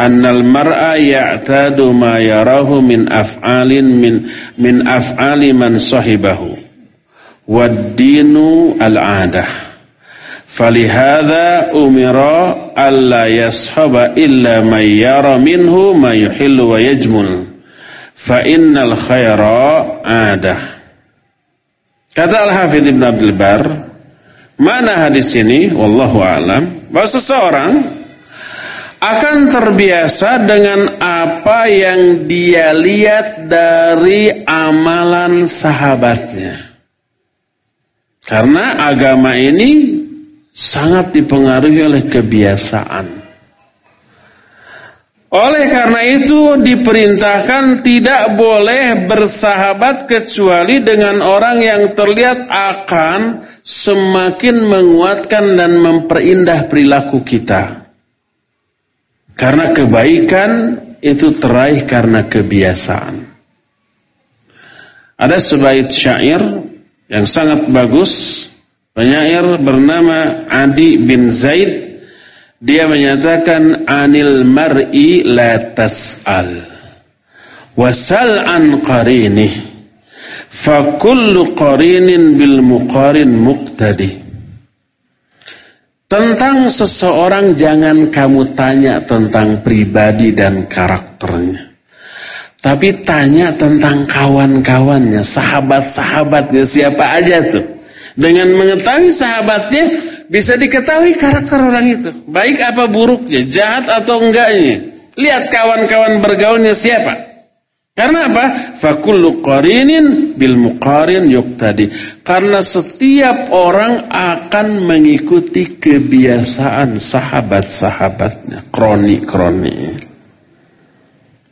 Annal mar'a ya'tadu ma yarahu min af'alin min min af'ali man sahibahu. Wad-dinu al-'adah. Falihada umira alla yashaba illa man yara minhu ma yuhillu wa yajmul. Fa innal khaira 'adah. Kata Al-Hafidh Ibn Abdul Bar, mana hadis ini? Wallahu alam. Bahwa seseorang akan terbiasa dengan apa yang dia lihat dari amalan sahabatnya. Karena agama ini sangat dipengaruhi oleh kebiasaan. Oleh karena itu diperintahkan tidak boleh bersahabat kecuali dengan orang yang terlihat akan semakin menguatkan dan memperindah perilaku kita. Karena kebaikan itu teraih karena kebiasaan. Ada sebaik syair yang sangat bagus. Penyair bernama Adi bin Zaid dia menyatakan anil mar'i la tas'al. Wasal an qarini. Fa kullu qarinin bil muqarin muqtadi. Tentang seseorang jangan kamu tanya tentang pribadi dan karakternya. Tapi tanya tentang kawan-kawannya, sahabat-sahabatnya, siapa aja tuh. Dengan mengetahui sahabatnya, bisa diketahui karakter orang itu. Baik apa buruknya, jahat atau enggaknya. Lihat kawan-kawan bergaulnya siapa. Karena apa? Fakullu qarinin bil muqarin yuqtadi. Karena setiap orang akan mengikuti kebiasaan sahabat-sahabatnya, kroni-kroni.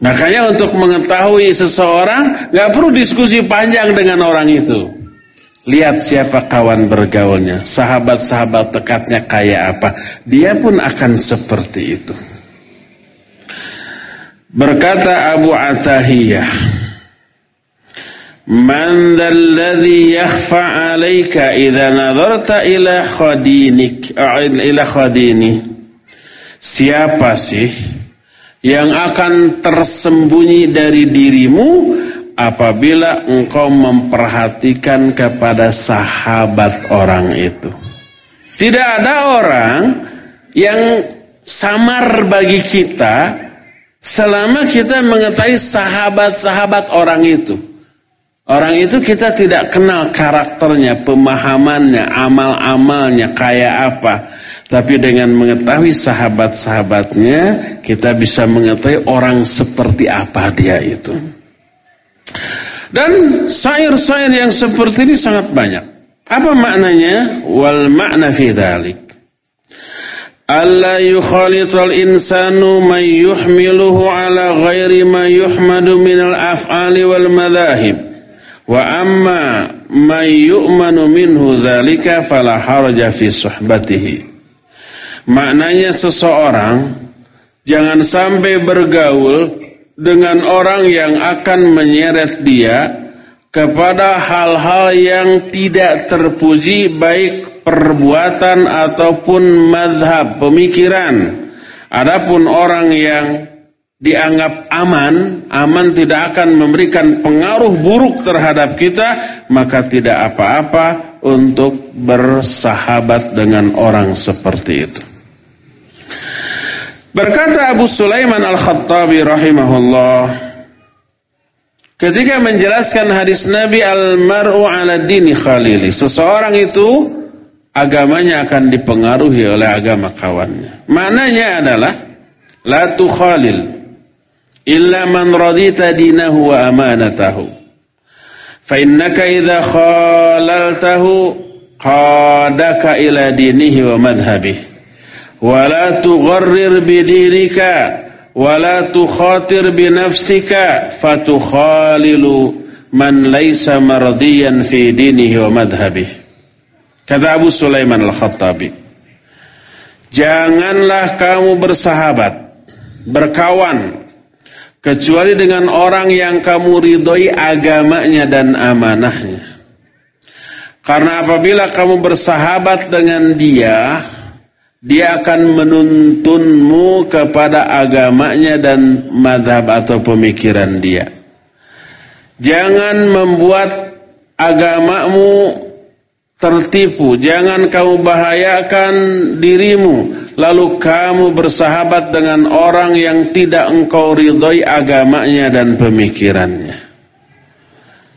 Makanya untuk mengetahui seseorang nggak perlu diskusi panjang dengan orang itu. Lihat siapa kawan bergaulnya, sahabat-sahabat dekatnya kayak apa. Dia pun akan seperti itu. Berkata Abu Atahiyah, Man dzalladzi yakhfa 'alaika idza nadarta ila khadinik ila khadini? Siapa sih yang akan tersembunyi dari dirimu apabila engkau memperhatikan kepada sahabat orang itu. Tidak ada orang yang samar bagi kita selama kita mengetahui sahabat-sahabat orang itu. Orang itu kita tidak kenal karakternya, pemahamannya, amal-amalnya, kayak apa. Tapi dengan mengetahui sahabat-sahabatnya, kita bisa mengetahui orang seperti apa dia itu. Dan syair-syair yang seperti ini sangat banyak. Apa maknanya? Wal makna fi dhalik. Yukhalital insanu man yuhmiluhu ala ghairi ma yuhmadu minal af'ali wal madahib. Wa amma man yu'manu minhu dhalika fala haraja fi suhbatihi. Maknanya seseorang jangan sampai bergaul dengan orang yang akan menyeret dia kepada hal-hal yang tidak terpuji baik perbuatan ataupun madhab pemikiran. Adapun orang yang dianggap aman, aman tidak akan memberikan pengaruh buruk terhadap kita, maka tidak apa-apa untuk bersahabat dengan orang seperti itu. Berkata Abu Sulaiman Al-Khattabi rahimahullah ketika menjelaskan hadis Nabi al-mar'u 'ala dini khalili, seseorang itu agamanya akan dipengaruhi oleh agama kawannya. Mananya adalah la tukhalil illa man radita dinahu wa amanatahu. Fa innaka idza khalaltahu qadaka ila dinihi wa madhhabihi. Wa la tugharrir bidinika wa la tukhatir binafsika fatukhalilu man laysa mardiyan fi dinihi wa madhhabihi kata Abu Sulaiman Al-Khattabi janganlah kamu bersahabat berkawan kecuali dengan orang yang kamu ridhoi agamanya dan amanahnya karena apabila kamu bersahabat dengan dia dia akan menuntunmu kepada agamanya dan madhab atau pemikiran dia. Jangan membuat agamamu tertipu. Jangan kamu bahayakan dirimu. Lalu kamu bersahabat dengan orang yang tidak engkau ridhoi agamanya dan pemikirannya.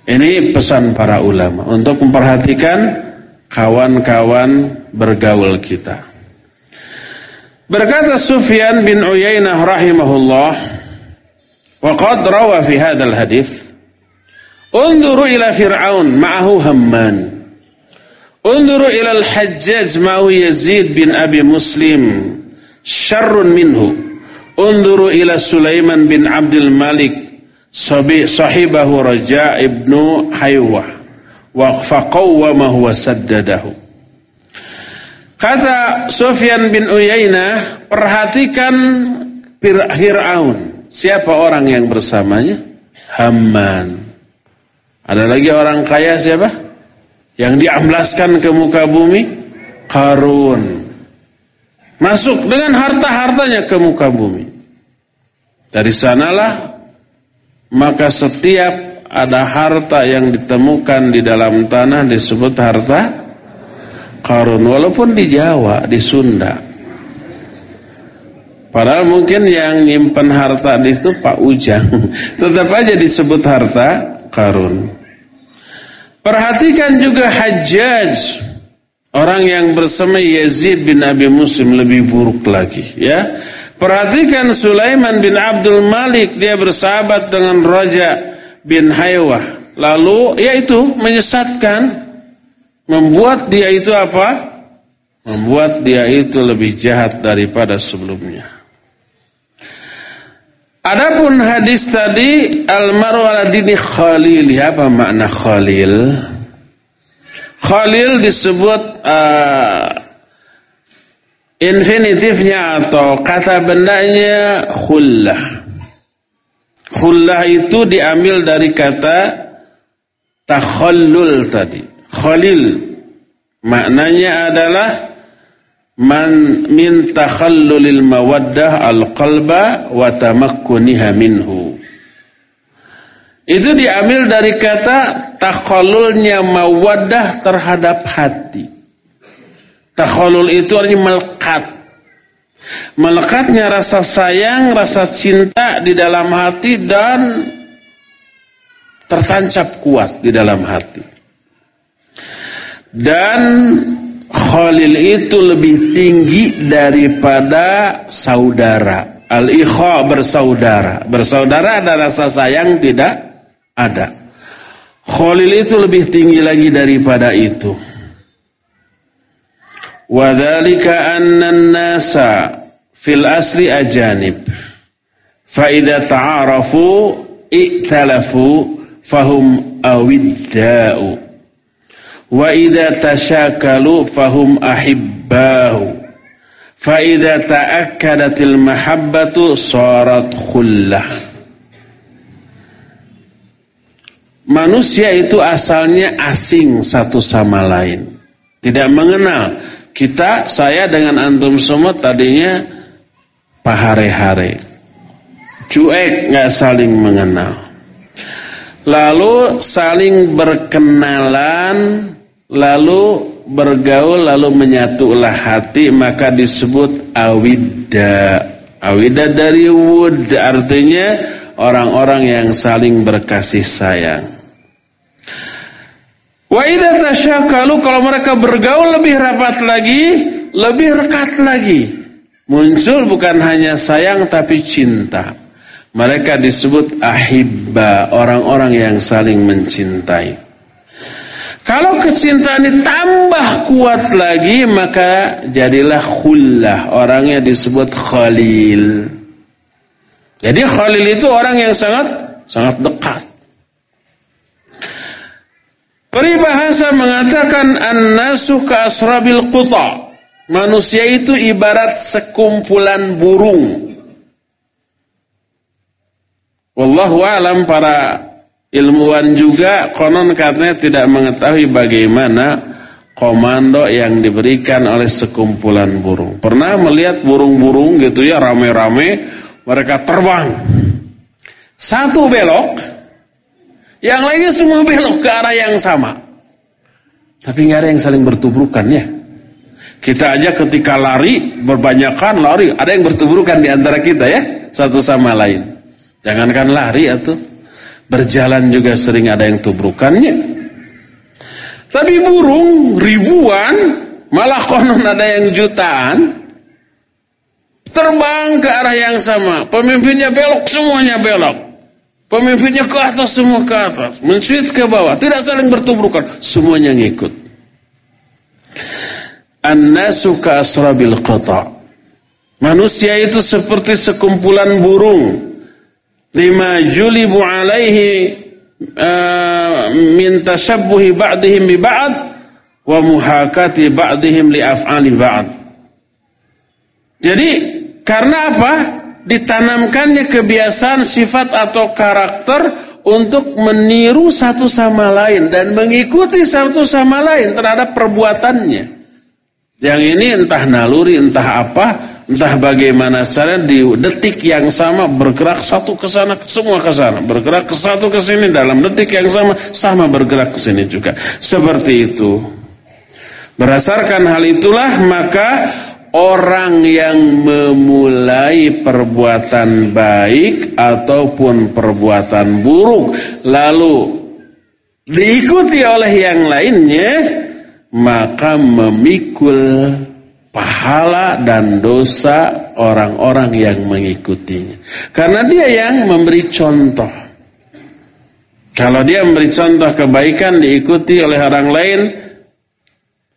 Ini pesan para ulama untuk memperhatikan kawan-kawan bergaul kita. Berkata Sufyan bin Uyainah rahimahullah, wa qad rawa fi hadzal hadis, "Unzuru ila Fir'aun ma'ahu Hamman. Unzuru ila al-Hajjaj ma'ahu Yazid bin Abi Muslim, syarrun minhu. Unzuru ila Sulaiman bin Abdul Malik, sahibahu Raja' ibnu Haywah, wa faqawwamahu wa saddadahu." Kata Sufyan bin Uyainah, perhatikan Fir'aun. Siapa orang yang bersamanya? Haman. Ada lagi orang kaya siapa? Yang diamblaskan ke muka bumi? Karun. Masuk dengan harta-hartanya ke muka bumi. Dari sanalah maka setiap ada harta yang ditemukan di dalam tanah disebut harta Karun walaupun di Jawa, di Sunda. Padahal mungkin yang nyimpen harta di situ Pak Ujang. <laughs> Tetap aja disebut harta karun. Perhatikan juga Hajjaj. Orang yang bersama Yazid bin Abi Muslim lebih buruk lagi. ya. Perhatikan Sulaiman bin Abdul Malik. Dia bersahabat dengan Raja bin Haywah. Lalu yaitu menyesatkan membuat dia itu apa? Membuat dia itu lebih jahat daripada sebelumnya. Adapun hadis tadi almaru ala dini khalil, apa makna khalil? Khalil disebut uh, infinitifnya atau kata bendanya khullah. Khullah itu diambil dari kata takhallul tadi. Khalil maknanya adalah man min takhallulil mawaddah al-qalba wa tamakkuniha minhu. Itu diambil dari kata takhallulnya mawaddah terhadap hati. Takhallul itu artinya melekat. Melekatnya rasa sayang, rasa cinta di dalam hati dan tertancap kuat di dalam hati. Dan Khalil itu lebih tinggi daripada saudara. Al-ikha bersaudara. Bersaudara ada rasa sayang tidak? Ada. Khalil itu lebih tinggi lagi daripada itu. Wadhalika anna nasa fil asli ajanib. Fa idza ta'arafu i'talafu fahum awidda'u. Wa idza tashakalu fahum ahibba'u. Fa idza ta'akkadatil mahabbatu sarat khullah. Manusia itu asalnya asing satu sama lain. Tidak mengenal kita, saya dengan antum semua tadinya pahare-hare. Cuek, nggak saling mengenal. Lalu saling berkenalan, lalu bergaul, lalu menyatulah hati, maka disebut awida. Awida dari wud, artinya orang-orang yang saling berkasih sayang. Wa idza tasyakalu kalau mereka bergaul lebih rapat lagi, lebih rekat lagi. Muncul bukan hanya sayang tapi cinta. Mereka disebut ahibba, orang-orang yang saling mencintai. Kalau kecintaan tambah kuat lagi maka jadilah khullah, orangnya disebut khalil. Jadi khalil itu orang yang sangat sangat dekat. Peribahasa mengatakan an-nasu ka'asrabil quta. Manusia itu ibarat sekumpulan burung. Wallahu alam para ilmuwan juga konon katanya tidak mengetahui bagaimana komando yang diberikan oleh sekumpulan burung. Pernah melihat burung-burung gitu ya rame-rame mereka terbang. Satu belok yang lainnya semua belok ke arah yang sama. Tapi nggak ada yang saling bertubrukan ya. Kita aja ketika lari berbanyakan lari, ada yang bertubrukan di antara kita ya, satu sama lain. Jangankan lari atau berjalan juga sering ada yang tubrukannya. Tapi burung ribuan, malah konon ada yang jutaan, terbang ke arah yang sama. Pemimpinnya belok, semuanya belok. Pemimpinnya ke atas semua ke atas, mencuit ke bawah, tidak saling bertubrukan, semuanya ngikut. An-nasu asrabil qata. Manusia itu seperti sekumpulan burung. Lima julibu alaihi uh, min tashabbuhi ba'dihim bi ba'd wa muhakati ba'dihim li af'ali ba'd. Jadi karena apa? ditanamkannya kebiasaan sifat atau karakter untuk meniru satu sama lain dan mengikuti satu sama lain terhadap perbuatannya. Yang ini entah naluri, entah apa, entah bagaimana cara di detik yang sama bergerak satu ke sana, semua ke sana, bergerak ke satu ke sini dalam detik yang sama, sama bergerak ke sini juga. Seperti itu. Berdasarkan hal itulah maka orang yang memulai perbuatan baik ataupun perbuatan buruk lalu diikuti oleh yang lainnya maka memikul pahala dan dosa orang-orang yang mengikutinya. Karena dia yang memberi contoh. Kalau dia memberi contoh kebaikan diikuti oleh orang lain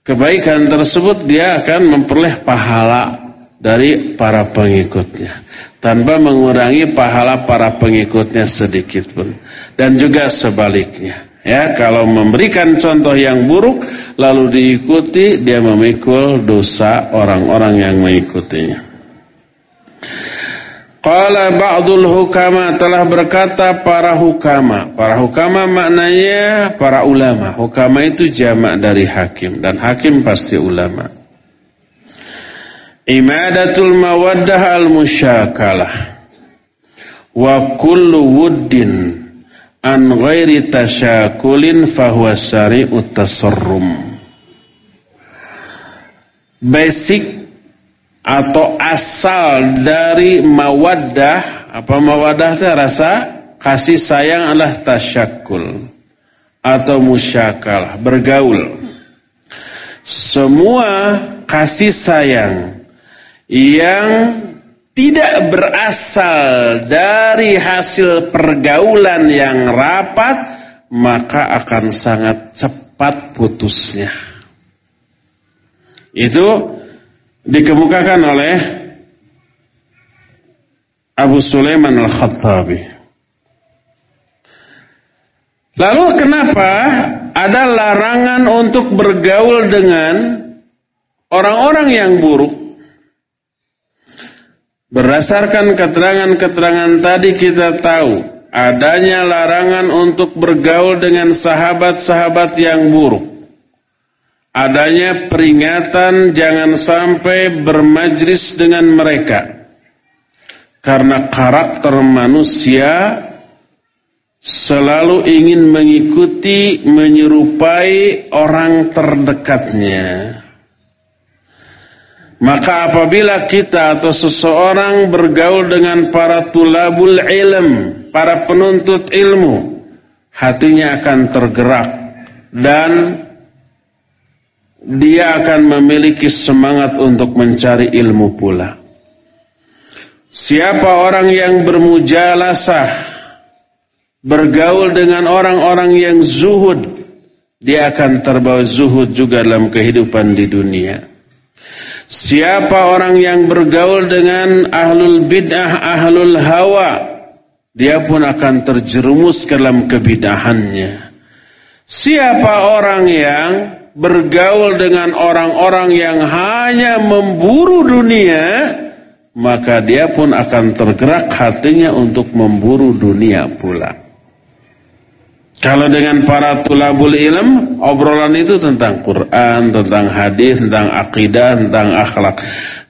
kebaikan tersebut dia akan memperoleh pahala dari para pengikutnya. Tanpa mengurangi pahala para pengikutnya sedikit pun. Dan juga sebaliknya ya kalau memberikan contoh yang buruk lalu diikuti dia memikul dosa orang-orang yang mengikutinya Qala ba'dul hukama telah berkata para hukama. Para hukama maknanya para ulama. Hukama itu jamak dari hakim dan hakim pasti ulama. Imadatul mawaddah al-musyakalah. Wa kullu wuddin an ghairi tasyakulin fahuwa syari'ut tasarrum. Basic atau asal dari mawaddah apa mawaddah itu rasa kasih sayang adalah tasyakul atau musyakalah bergaul semua kasih sayang yang tidak berasal dari hasil pergaulan yang rapat, maka akan sangat cepat putusnya. Itu dikemukakan oleh Abu Sulaiman Al-Khattabi. Lalu kenapa ada larangan untuk bergaul dengan orang-orang yang buruk? Berdasarkan keterangan-keterangan tadi kita tahu adanya larangan untuk bergaul dengan sahabat-sahabat yang buruk. Adanya peringatan jangan sampai bermajlis dengan mereka. Karena karakter manusia selalu ingin mengikuti, menyerupai orang terdekatnya. Maka apabila kita atau seseorang bergaul dengan para tulabul ilm, para penuntut ilmu, hatinya akan tergerak dan dia akan memiliki semangat untuk mencari ilmu pula. Siapa orang yang bermujalasah, bergaul dengan orang-orang yang zuhud, dia akan terbawa zuhud juga dalam kehidupan di dunia. Siapa orang yang bergaul dengan ahlul bid'ah, ahlul hawa, dia pun akan terjerumus ke dalam kebidahannya. Siapa orang yang bergaul dengan orang-orang yang hanya memburu dunia, maka dia pun akan tergerak hatinya untuk memburu dunia pula. Kalau dengan para tulabul ilm, obrolan itu tentang Quran, tentang hadis, tentang akidah, tentang akhlak.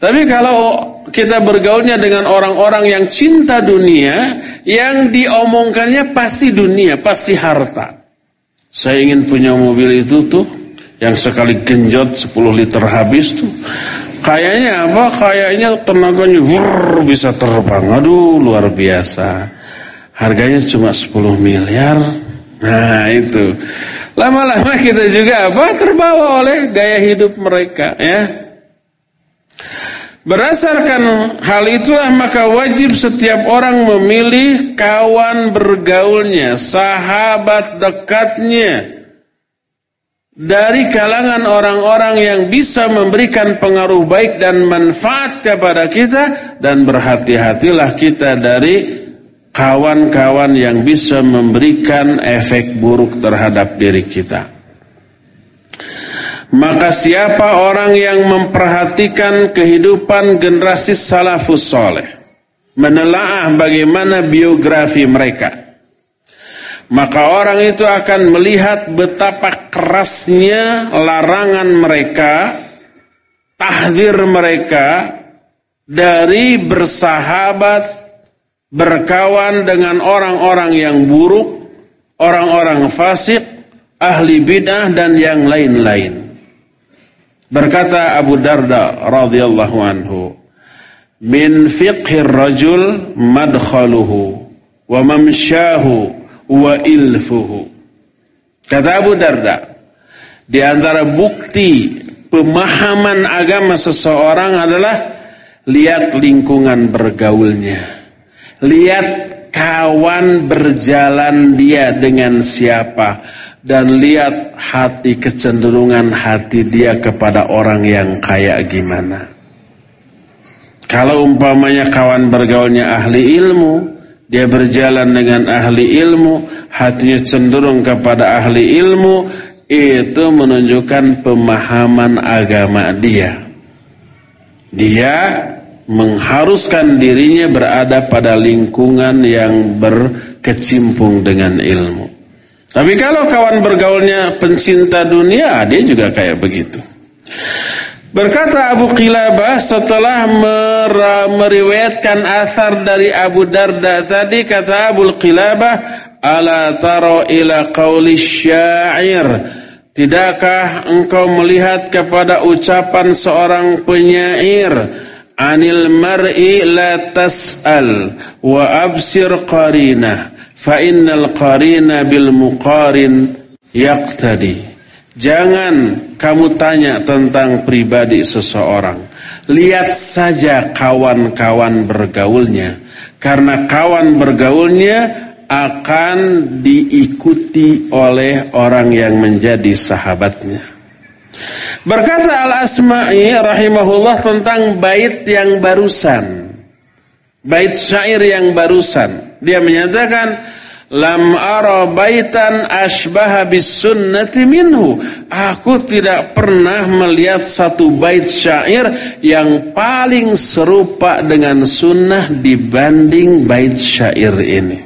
Tapi kalau kita bergaulnya dengan orang-orang yang cinta dunia, yang diomongkannya pasti dunia, pasti harta. Saya ingin punya mobil itu tuh, yang sekali genjot 10 liter habis tuh. Kayaknya apa? Kayaknya tenaganya wur, bisa terbang. Aduh, luar biasa. Harganya cuma 10 miliar Nah itu. Lama-lama kita juga apa? Terbawa oleh gaya hidup mereka ya. Berdasarkan hal itulah maka wajib setiap orang memilih kawan bergaulnya, sahabat dekatnya. Dari kalangan orang-orang yang bisa memberikan pengaruh baik dan manfaat kepada kita dan berhati-hatilah kita dari kawan-kawan yang bisa memberikan efek buruk terhadap diri kita. Maka siapa orang yang memperhatikan kehidupan generasi salafus soleh, menelaah bagaimana biografi mereka, maka orang itu akan melihat betapa kerasnya larangan mereka, tahdir mereka dari bersahabat berkawan dengan orang-orang yang buruk, orang-orang fasik, ahli bid'ah dan yang lain-lain. Berkata Abu Darda radhiyallahu anhu, "Min fiqhir rajul madkhaluhu wa mamshahu wa ilfuhu." Kata Abu Darda, di antara bukti pemahaman agama seseorang adalah lihat lingkungan bergaulnya. Lihat kawan berjalan dia dengan siapa dan lihat hati kecenderungan hati dia kepada orang yang kayak gimana. Kalau umpamanya kawan bergaulnya ahli ilmu, dia berjalan dengan ahli ilmu, hatinya cenderung kepada ahli ilmu, itu menunjukkan pemahaman agama dia. Dia mengharuskan dirinya berada pada lingkungan yang berkecimpung dengan ilmu. Tapi kalau kawan bergaulnya pencinta dunia, dia juga kayak begitu. Berkata Abu Qilabah setelah meriwayatkan asar dari Abu Darda tadi kata Abu Qilabah ala taro ila qauli syair tidakkah engkau melihat kepada ucapan seorang penyair anil mar'i la tas'al wa absir qarinah fa innal qarina bil muqarin yaqtadi Jangan kamu tanya tentang pribadi seseorang. Lihat saja kawan-kawan bergaulnya. Karena kawan bergaulnya akan diikuti oleh orang yang menjadi sahabatnya. Berkata Al-Asma'i rahimahullah tentang bait yang barusan. Bait syair yang barusan. Dia menyatakan lam ara baitan asbaha bis sunnati minhu aku tidak pernah melihat satu bait syair yang paling serupa dengan sunnah dibanding bait syair ini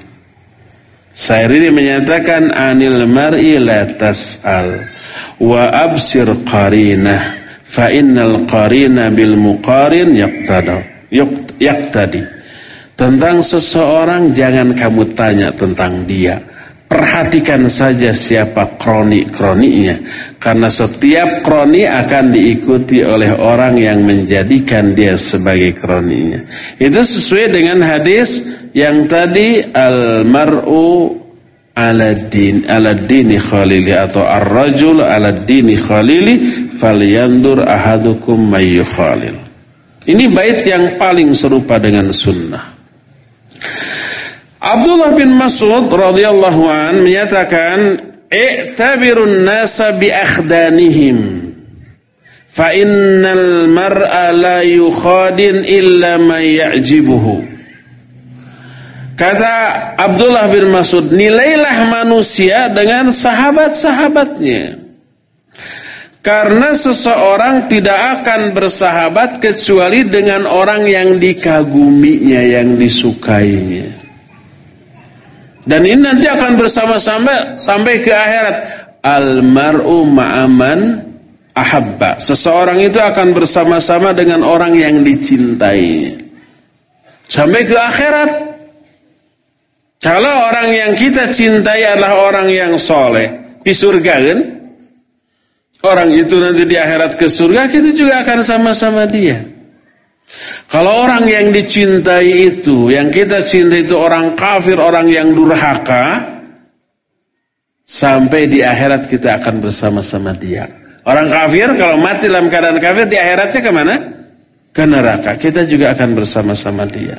syair ini menyatakan anil mar'i la tas'al wa absir qarinah fa innal qarina bil muqarin yaqtada yaqtadi tentang seseorang jangan kamu tanya tentang dia. Perhatikan saja siapa kroni-kroninya. Karena setiap kroni akan diikuti oleh orang yang menjadikan dia sebagai kroninya. Itu sesuai dengan hadis yang tadi al-mar'u ala din ala dini khalili atau ar-rajul ala dini khalili falyandur ahadukum mayyukhalil. Ini bait yang paling serupa dengan sunnah. Abdullah bin Mas'ud radhiyallahu an menyatakan i'tabirun nasa bi akhdanihim fa innal mar'a la yukhadin illa ma ya'jibuhu Kata Abdullah bin Mas'ud, nilailah manusia dengan sahabat-sahabatnya. Karena seseorang tidak akan bersahabat kecuali dengan orang yang dikaguminya, yang disukainya. Dan ini nanti akan bersama-sama sampai ke akhirat. Almaru ma'aman ahabba. Seseorang itu akan bersama-sama dengan orang yang dicintai. Sampai ke akhirat. Kalau orang yang kita cintai adalah orang yang soleh. Di surga kan? Orang itu nanti di akhirat ke surga, kita juga akan sama-sama dia. Kalau orang yang dicintai itu, yang kita cintai itu orang kafir, orang yang durhaka, sampai di akhirat kita akan bersama-sama dia. Orang kafir kalau mati dalam keadaan kafir di akhiratnya ke mana? Ke neraka. Kita juga akan bersama-sama dia.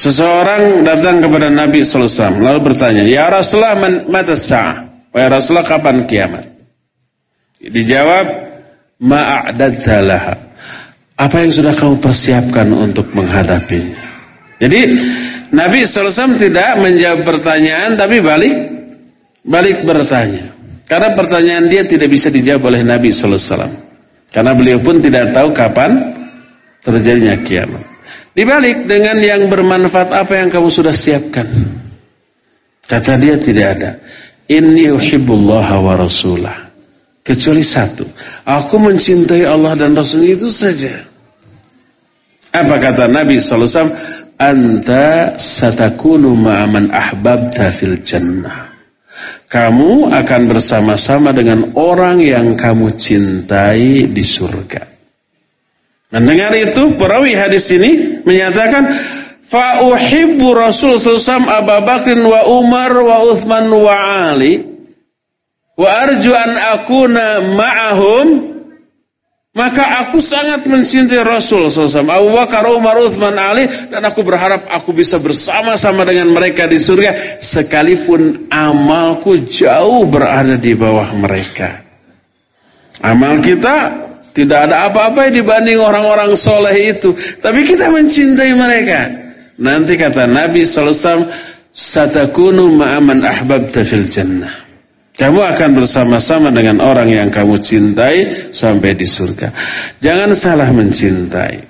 Seseorang datang kepada Nabi SAW lalu bertanya, Ya Rasulullah mata sa'ah? Ya Rasulullah kapan kiamat? Dijawab, laha. Apa yang sudah kamu persiapkan untuk menghadapinya? Jadi Nabi SAW tidak menjawab pertanyaan tapi balik balik bertanya. Karena pertanyaan dia tidak bisa dijawab oleh Nabi SAW. Karena beliau pun tidak tahu kapan terjadinya kiamat. Dibalik dengan yang bermanfaat apa yang kamu sudah siapkan. Kata dia tidak ada. Inni uhibbullaha wa rasulah. Kecuali satu. Aku mencintai Allah dan Rasul itu saja. Apa kata Nabi SAW? Anta satakunu ma'aman ahbabta fil jannah. Kamu akan bersama-sama dengan orang yang kamu cintai di surga. Mendengar itu, perawi hadis ini menyatakan, Fa'uhibbu Rasul SAW Abu Bakr wa Umar wa Uthman wa Ali wa arju an akuna ma'ahum maka aku sangat mencintai Rasul SAW. Abu Bakar, Umar, Uthman, Ali. Dan aku berharap aku bisa bersama-sama dengan mereka di surga. Sekalipun amalku jauh berada di bawah mereka. Amal kita tidak ada apa-apa dibanding orang-orang soleh itu. Tapi kita mencintai mereka. Nanti kata Nabi SAW. Satakunu ma'aman ahbabta fil jannah. Kamu akan bersama-sama dengan orang yang kamu cintai sampai di surga. Jangan salah mencintai.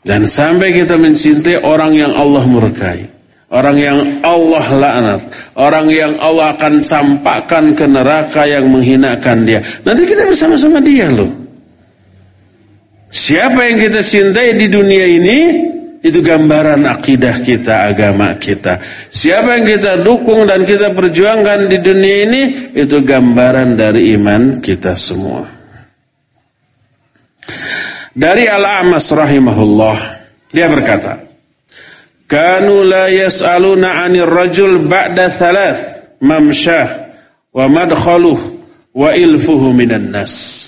Dan sampai kita mencintai orang yang Allah murkai. Orang yang Allah laknat. Orang yang Allah akan campakkan ke neraka yang menghinakan dia. Nanti kita bersama-sama dia loh. Siapa yang kita cintai di dunia ini itu gambaran akidah kita, agama kita. Siapa yang kita dukung dan kita perjuangkan di dunia ini, itu gambaran dari iman kita semua. Dari Al-A'mas rahimahullah, dia berkata, Kanu la yas'aluna 'anil rajul ba'da thalath mamshah wa madkhaluh wa ilfuhu minan nas.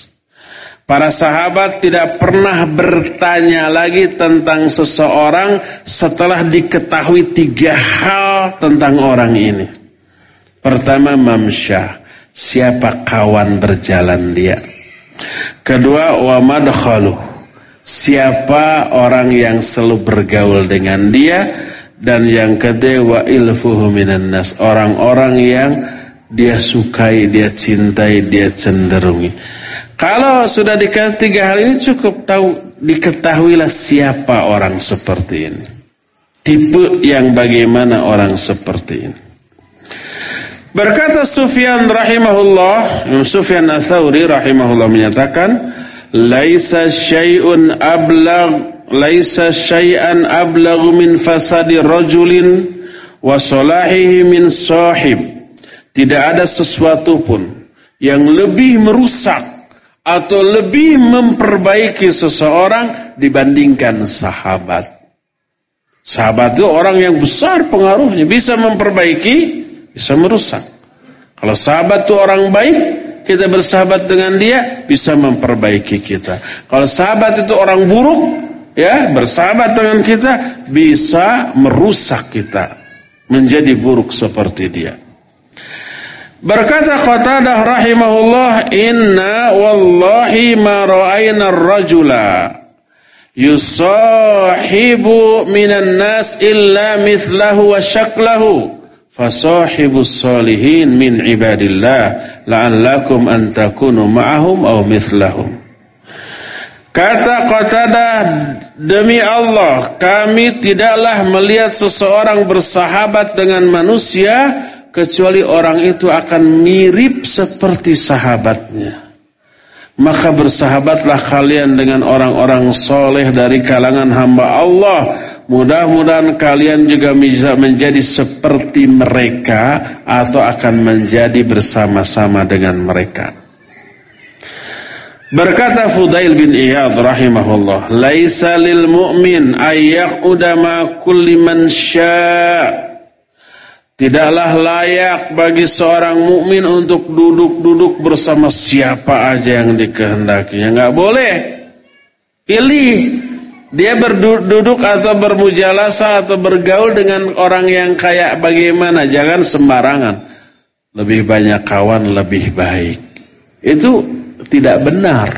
Para sahabat tidak pernah bertanya lagi tentang seseorang setelah diketahui tiga hal tentang orang ini. Pertama, mamsyah. Siapa kawan berjalan dia. Kedua, wa madkhaluh. Siapa orang yang selalu bergaul dengan dia. Dan yang ketiga, wa ilfuhu minan nas. Orang-orang yang dia sukai, dia cintai, dia cenderungi. Kalau sudah dikatakan tiga hal ini cukup tahu diketahuilah siapa orang seperti ini. Tipe yang bagaimana orang seperti ini. Berkata Sufyan rahimahullah, Sufyan Ats-Tsauri rahimahullah menyatakan, "Laisa syai'un ablagh, laisa syai'an ablagh min fasadi rajulin wa salahihi min sahib." Tidak ada sesuatu pun yang lebih merusak atau lebih memperbaiki seseorang dibandingkan sahabat. Sahabat itu orang yang besar pengaruhnya, bisa memperbaiki, bisa merusak. Kalau sahabat itu orang baik, kita bersahabat dengan dia, bisa memperbaiki kita. Kalau sahabat itu orang buruk, ya, bersahabat dengan kita, bisa merusak kita. Menjadi buruk seperti dia. Berkata Qatadah rahimahullah, "Inna wallahi ma ra'ayna ar-rajula yusahibu minan nas illa mithlahu wa shaklahu." Fasahibus salihin min ibadillah la'allakum an takunu ma'ahum aw mithlahum. Kata Qatadah, demi Allah, kami tidaklah melihat seseorang bersahabat dengan manusia kecuali orang itu akan mirip seperti sahabatnya. Maka bersahabatlah kalian dengan orang-orang soleh dari kalangan hamba Allah. Mudah-mudahan kalian juga bisa menjadi seperti mereka atau akan menjadi bersama-sama dengan mereka. Berkata Fudail bin Iyad rahimahullah, "Laisa lil mu'min ayyaquda kulli man syaa' Tidaklah layak bagi seorang mukmin untuk duduk-duduk bersama siapa aja yang dikehendakinya. Enggak boleh. Pilih. Dia berduduk atau bermujalasa atau bergaul dengan orang yang kayak bagaimana. Jangan sembarangan. Lebih banyak kawan lebih baik. Itu tidak benar.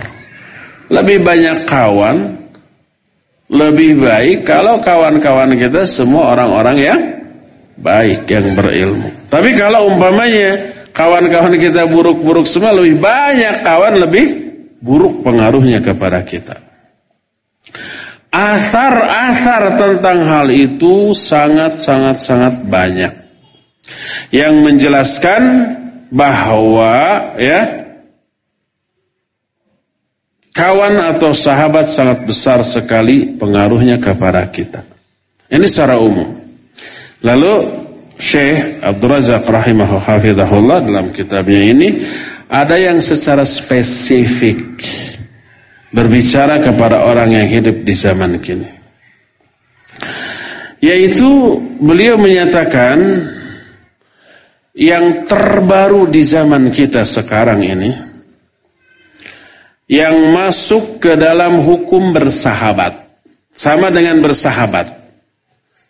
Lebih banyak kawan lebih baik kalau kawan-kawan kita semua orang-orang yang baik yang berilmu. Tapi kalau umpamanya kawan-kawan kita buruk-buruk semua lebih banyak kawan lebih buruk pengaruhnya kepada kita. Asar-asar tentang hal itu sangat-sangat-sangat banyak. Yang menjelaskan bahwa ya kawan atau sahabat sangat besar sekali pengaruhnya kepada kita. Ini secara umum. Lalu Syekh Abdul Razak rahimahu hafizahullah dalam kitabnya ini ada yang secara spesifik berbicara kepada orang yang hidup di zaman kini. Yaitu beliau menyatakan yang terbaru di zaman kita sekarang ini yang masuk ke dalam hukum bersahabat. Sama dengan bersahabat.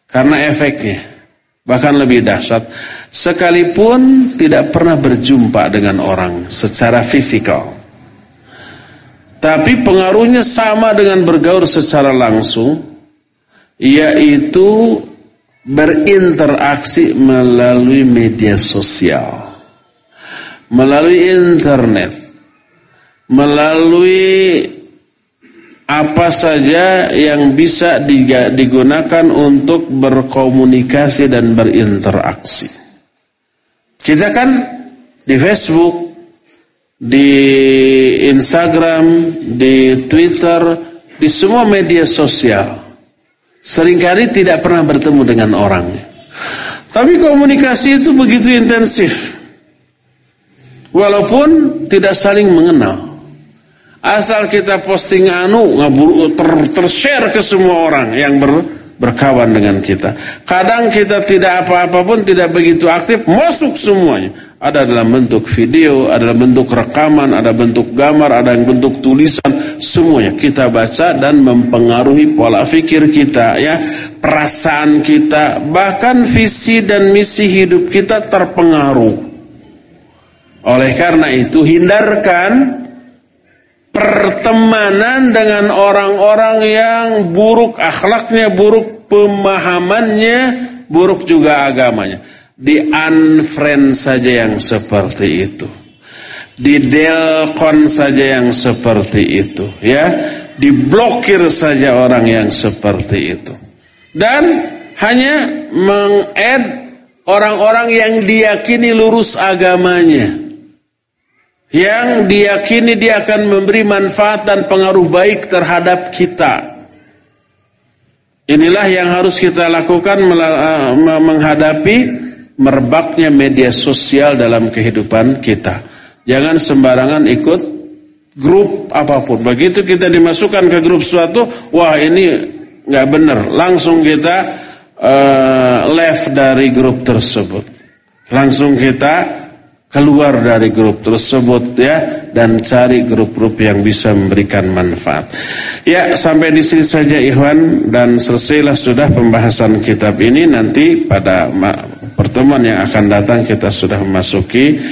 Karena efeknya Bahkan lebih dahsyat, sekalipun tidak pernah berjumpa dengan orang secara fisikal. Tapi pengaruhnya sama dengan bergaul secara langsung, yaitu berinteraksi melalui media sosial, melalui internet, melalui apa saja yang bisa digunakan untuk berkomunikasi dan berinteraksi. Kita kan di Facebook, di Instagram, di Twitter, di semua media sosial. Seringkali tidak pernah bertemu dengan orang. Tapi komunikasi itu begitu intensif. Walaupun tidak saling mengenal. Asal kita posting anu ter, tershare ke semua orang yang ber, berkawan dengan kita. Kadang kita tidak apa-apa pun tidak begitu aktif, masuk semuanya. ada dalam bentuk video, ada dalam bentuk rekaman, ada bentuk gambar, ada yang bentuk tulisan, semuanya kita baca dan mempengaruhi pola pikir kita ya, perasaan kita, bahkan visi dan misi hidup kita terpengaruh. Oleh karena itu hindarkan pertemanan dengan orang-orang yang buruk akhlaknya, buruk pemahamannya, buruk juga agamanya. Di unfriend saja yang seperti itu. Di delkon saja yang seperti itu ya. Diblokir saja orang yang seperti itu. Dan hanya menged orang-orang yang diyakini lurus agamanya yang diyakini dia akan memberi manfaat dan pengaruh baik terhadap kita inilah yang harus kita lakukan eh, menghadapi merebaknya media sosial dalam kehidupan kita. Jangan sembarangan ikut grup apa pun. Begitu kita dimasukkan ke grup suatu, wah ini nggak benar. Langsung kita uh, left dari grup tersebut. Langsung kita keluar dari grup tersebut ya dan cari grup-grup yang bisa memberikan manfaat. Ya, sampai di sini saja Ikhwan dan selesailah sudah pembahasan kitab ini nanti pada pertemuan yang akan datang kita sudah memasuki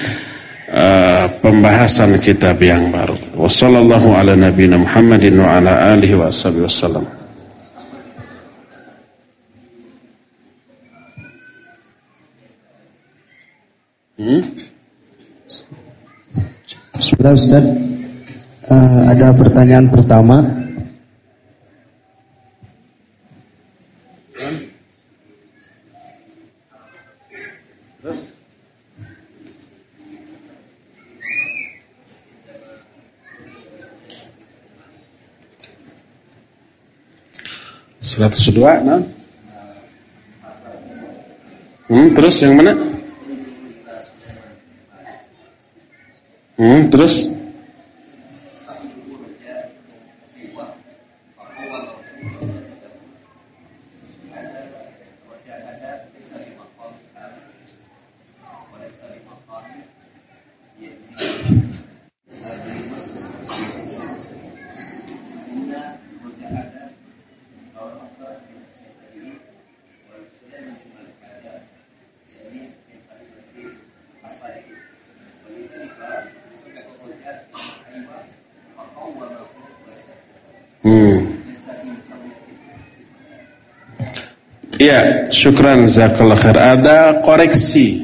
uh, pembahasan kitab yang baru. Wassallallahu ala nabiyina Muhammadin wa ala alihi wa wasallam. Hmm? Bismillah Ustaz uh, Ada pertanyaan pertama Seratus dua, nah. Hmm, terus yang mana? Hmm, terus? Ya, syukran zakallah khair. Ada koreksi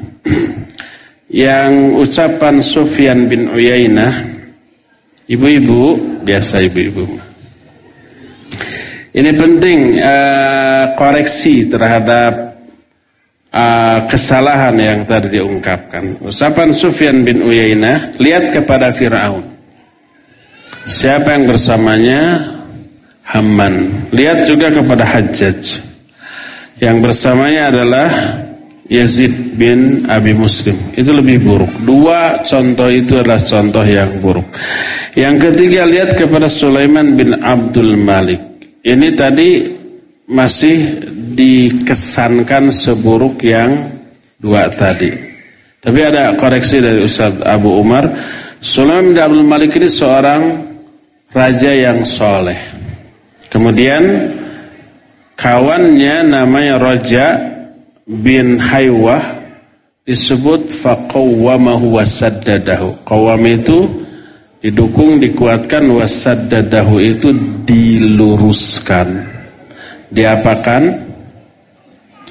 yang ucapan Sufyan bin Uyainah ibu-ibu, biasa ibu-ibu. Ini penting uh, koreksi terhadap uh, kesalahan yang tadi diungkapkan. Ucapan Sufyan bin Uyainah, lihat kepada Firaun. Siapa yang bersamanya? Haman. Lihat juga kepada Hajjaj. Yang bersamanya adalah Yazid bin Abi Muslim. Itu lebih buruk. Dua contoh itu adalah contoh yang buruk. Yang ketiga lihat kepada Sulaiman bin Abdul Malik. Ini tadi masih dikesankan seburuk yang dua tadi. Tapi ada koreksi dari Ustaz Abu Umar. Sulaiman bin Abdul Malik ini seorang raja yang soleh. Kemudian kawannya namanya Raja bin Haywah disebut faqawwamahu wasaddadahu. Qawam itu didukung, dikuatkan, wasaddadahu itu diluruskan. Diapakan?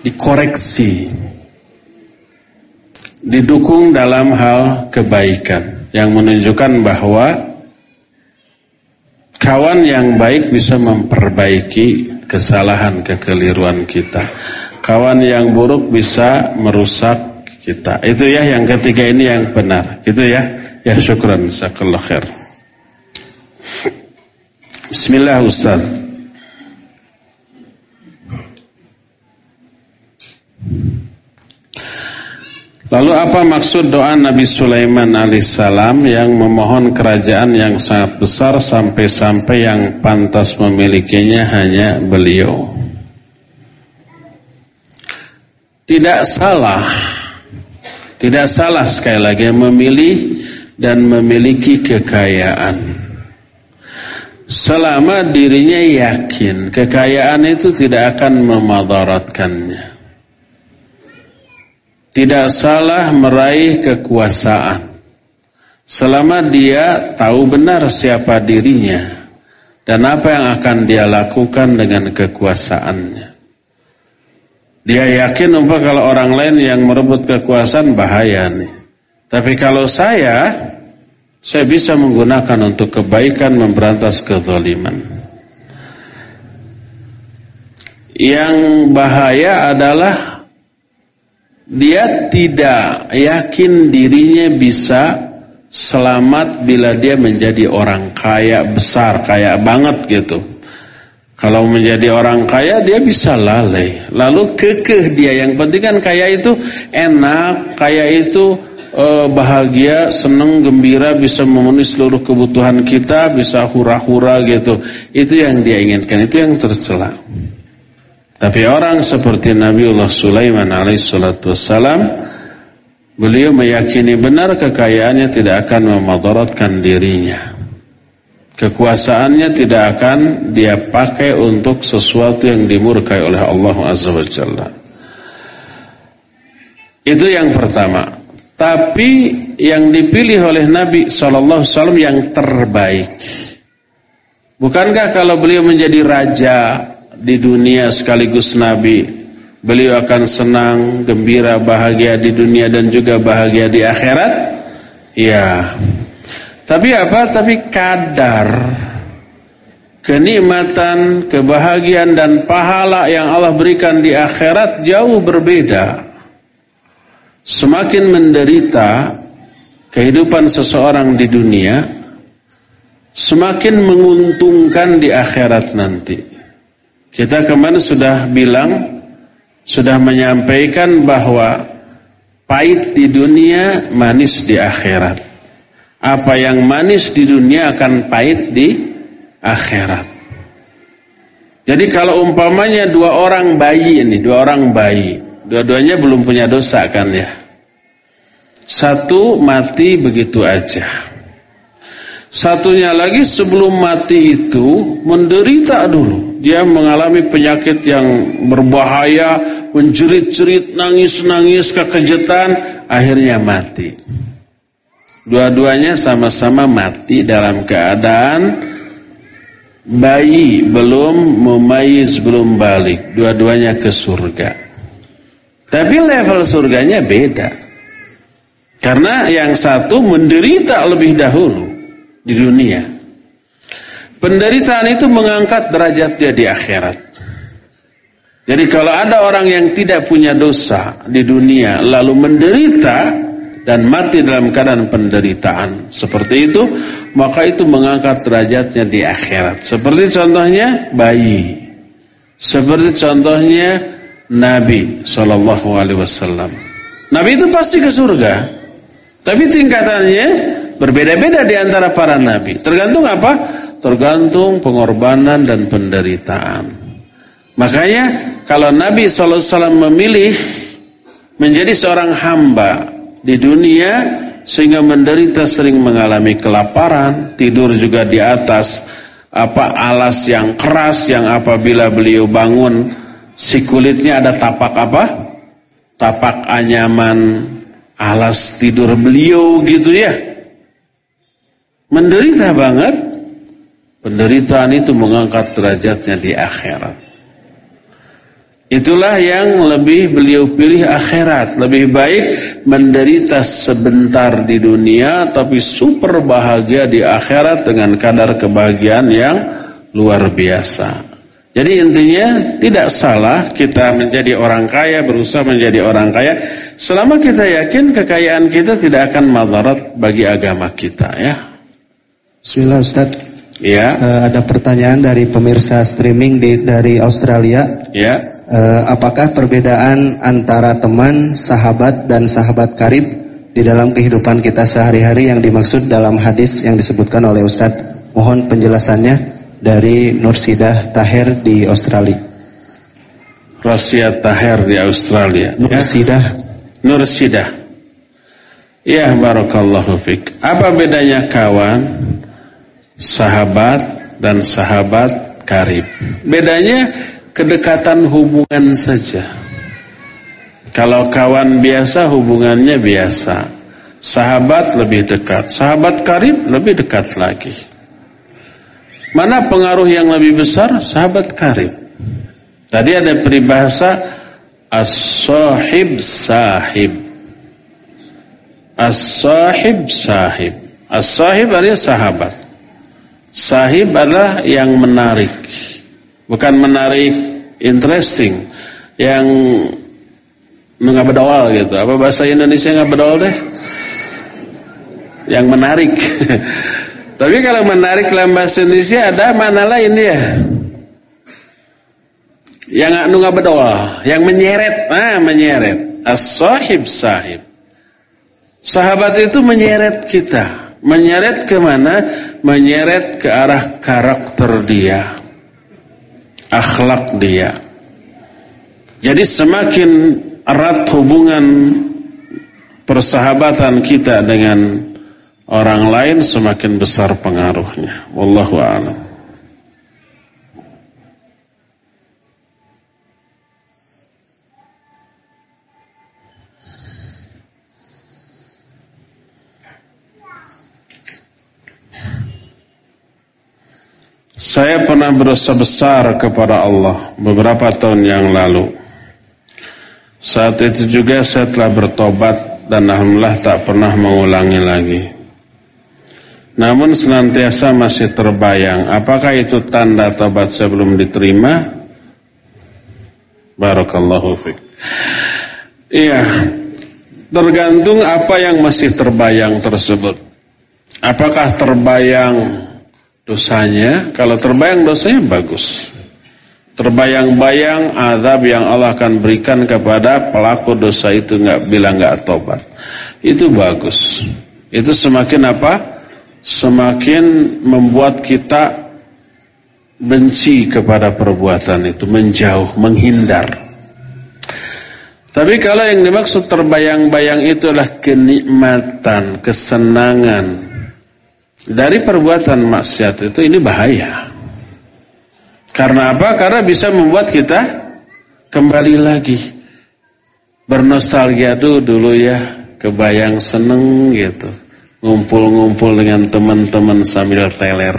Dikoreksi. Didukung dalam hal kebaikan yang menunjukkan bahwa kawan yang baik bisa memperbaiki kesalahan, kekeliruan kita. Kawan yang buruk bisa merusak kita. Itu ya yang ketiga ini yang benar. Itu ya. Ya syukran. Jazakallah khair. Bismillah Ustaz. Lalu apa maksud doa Nabi Sulaiman alaihissalam yang memohon kerajaan yang sangat besar sampai-sampai yang pantas memilikinya hanya beliau? Tidak salah Tidak salah sekali lagi memilih dan memiliki kekayaan. Selama dirinya yakin kekayaan itu tidak akan memadaratkannya. Tidak salah meraih kekuasaan. Selama dia tahu benar siapa dirinya dan apa yang akan dia lakukan dengan kekuasaannya. Dia yakin umpah kalau orang lain yang merebut kekuasaan bahaya nih. Tapi kalau saya, saya bisa menggunakan untuk kebaikan memberantas kezaliman. Yang bahaya adalah dia tidak yakin dirinya bisa selamat bila dia menjadi orang kaya besar, kaya banget gitu. Kalau menjadi orang kaya dia bisa lalai. Lalu kekeh dia. Yang penting kan kaya itu enak, kaya itu eh, bahagia, senang, gembira, bisa memenuhi seluruh kebutuhan kita, bisa hura-hura gitu. Itu yang dia inginkan, itu yang tercela. Tapi orang seperti Nabiullah Sulaiman alaihissalatu wassalam, beliau meyakini benar kekayaannya tidak akan memadaratkan dirinya. Kekuasaannya tidak akan dia pakai untuk sesuatu yang dimurkai oleh Allah Azza wa Jalla. Itu yang pertama. Tapi yang dipilih oleh Nabi Wasallam yang terbaik. Bukankah kalau beliau menjadi raja di dunia sekaligus Nabi, beliau akan senang, gembira, bahagia di dunia dan juga bahagia di akhirat? Ya. Tapi apa? Tapi kadar kenikmatan, kebahagiaan dan pahala yang Allah berikan di akhirat jauh berbeda. Semakin menderita kehidupan seseorang di dunia, semakin menguntungkan di akhirat nanti. Kita kemarin sudah bilang, sudah menyampaikan bahwa pahit di dunia, manis di akhirat. Apa yang manis di dunia akan pahit di akhirat. Jadi kalau umpamanya dua orang bayi ini, dua orang bayi, dua-duanya belum punya dosa kan ya. Satu mati begitu aja. Satunya lagi sebelum mati itu menderita dulu. Dia mengalami penyakit yang berbahaya, menjerit-jerit, nangis-nangis, kekejutan, akhirnya mati. Dua-duanya sama-sama mati dalam keadaan bayi belum memayis belum balik. Dua-duanya ke surga. Tapi level surganya beda. Karena yang satu menderita lebih dahulu di dunia. Penderitaan itu mengangkat derajat dia di akhirat. Jadi kalau ada orang yang tidak punya dosa di dunia lalu menderita dan mati dalam keadaan penderitaan seperti itu maka itu mengangkat derajatnya di akhirat seperti contohnya bayi seperti contohnya Nabi Shallallahu Alaihi Wasallam Nabi itu pasti ke surga tapi tingkatannya berbeda-beda di antara para nabi tergantung apa tergantung pengorbanan dan penderitaan makanya kalau Nabi Wasallam memilih menjadi seorang hamba di dunia sehingga menderita sering mengalami kelaparan, tidur juga di atas apa alas yang keras yang apabila beliau bangun si kulitnya ada tapak apa? Tapak anyaman alas tidur beliau gitu ya. Menderita banget. Penderitaan itu mengangkat derajatnya di akhirat. Itulah yang lebih beliau pilih akhirat. Lebih baik menderita sebentar di dunia tapi super bahagia di akhirat dengan kadar kebahagiaan yang luar biasa. Jadi intinya tidak salah kita menjadi orang kaya, berusaha menjadi orang kaya. Selama kita yakin kekayaan kita tidak akan madarat bagi agama kita ya. Bismillah Ustaz. Ya. Uh, ada pertanyaan dari pemirsa streaming di, dari Australia. Ya eh, apakah perbedaan antara teman, sahabat dan sahabat karib di dalam kehidupan kita sehari-hari yang dimaksud dalam hadis yang disebutkan oleh Ustadz? Mohon penjelasannya dari Nursidah Taher di Australia. Rasia Taher di Australia. Nursidah. Ya. Nursidah. Ya barakallahu fik. Apa bedanya kawan, sahabat dan sahabat karib? Bedanya kedekatan hubungan saja. Kalau kawan biasa hubungannya biasa. Sahabat lebih dekat, sahabat karib lebih dekat lagi. Mana pengaruh yang lebih besar? Sahabat karib. Tadi ada peribahasa as-sahib sahib. As-sahib sahib. As-sahib adalah sahabat. Sahib adalah yang menarik. Bukan menarik interesting. Yang bedol gitu. Apa bahasa Indonesia nggak bedol deh? Yang menarik. <laughs> Tapi kalau menarik dalam bahasa Indonesia ada mana lain ya? Yang bedol, yang menyeret, ah menyeret. As-sahib sahib. Sahabat itu menyeret kita. Menyeret ke mana? Menyeret ke arah karakter dia. Akhlak dia. Jadi semakin erat hubungan persahabatan kita dengan orang lain semakin besar pengaruhnya. Wallahu a'lam. Saya pernah berdosa besar kepada Allah beberapa tahun yang lalu. Saat itu juga saya telah bertobat dan Alhamdulillah tak pernah mengulangi lagi. Namun senantiasa masih terbayang, apakah itu tanda tobat saya belum diterima? Barakallahu fiqh. Iya, tergantung apa yang masih terbayang tersebut. Apakah terbayang dosanya, kalau terbayang dosanya bagus. Terbayang-bayang azab yang Allah akan berikan kepada pelaku dosa itu nggak bilang nggak tobat. Itu bagus. Itu semakin apa? Semakin membuat kita benci kepada perbuatan itu, menjauh, menghindar. Tapi kalau yang dimaksud terbayang-bayang itu adalah kenikmatan, kesenangan, dari perbuatan maksiat itu ini bahaya. Karena apa? Karena bisa membuat kita kembali lagi bernostalgia dulu dulu ya, kebayang seneng gitu. Ngumpul-ngumpul dengan teman-teman sambil teler.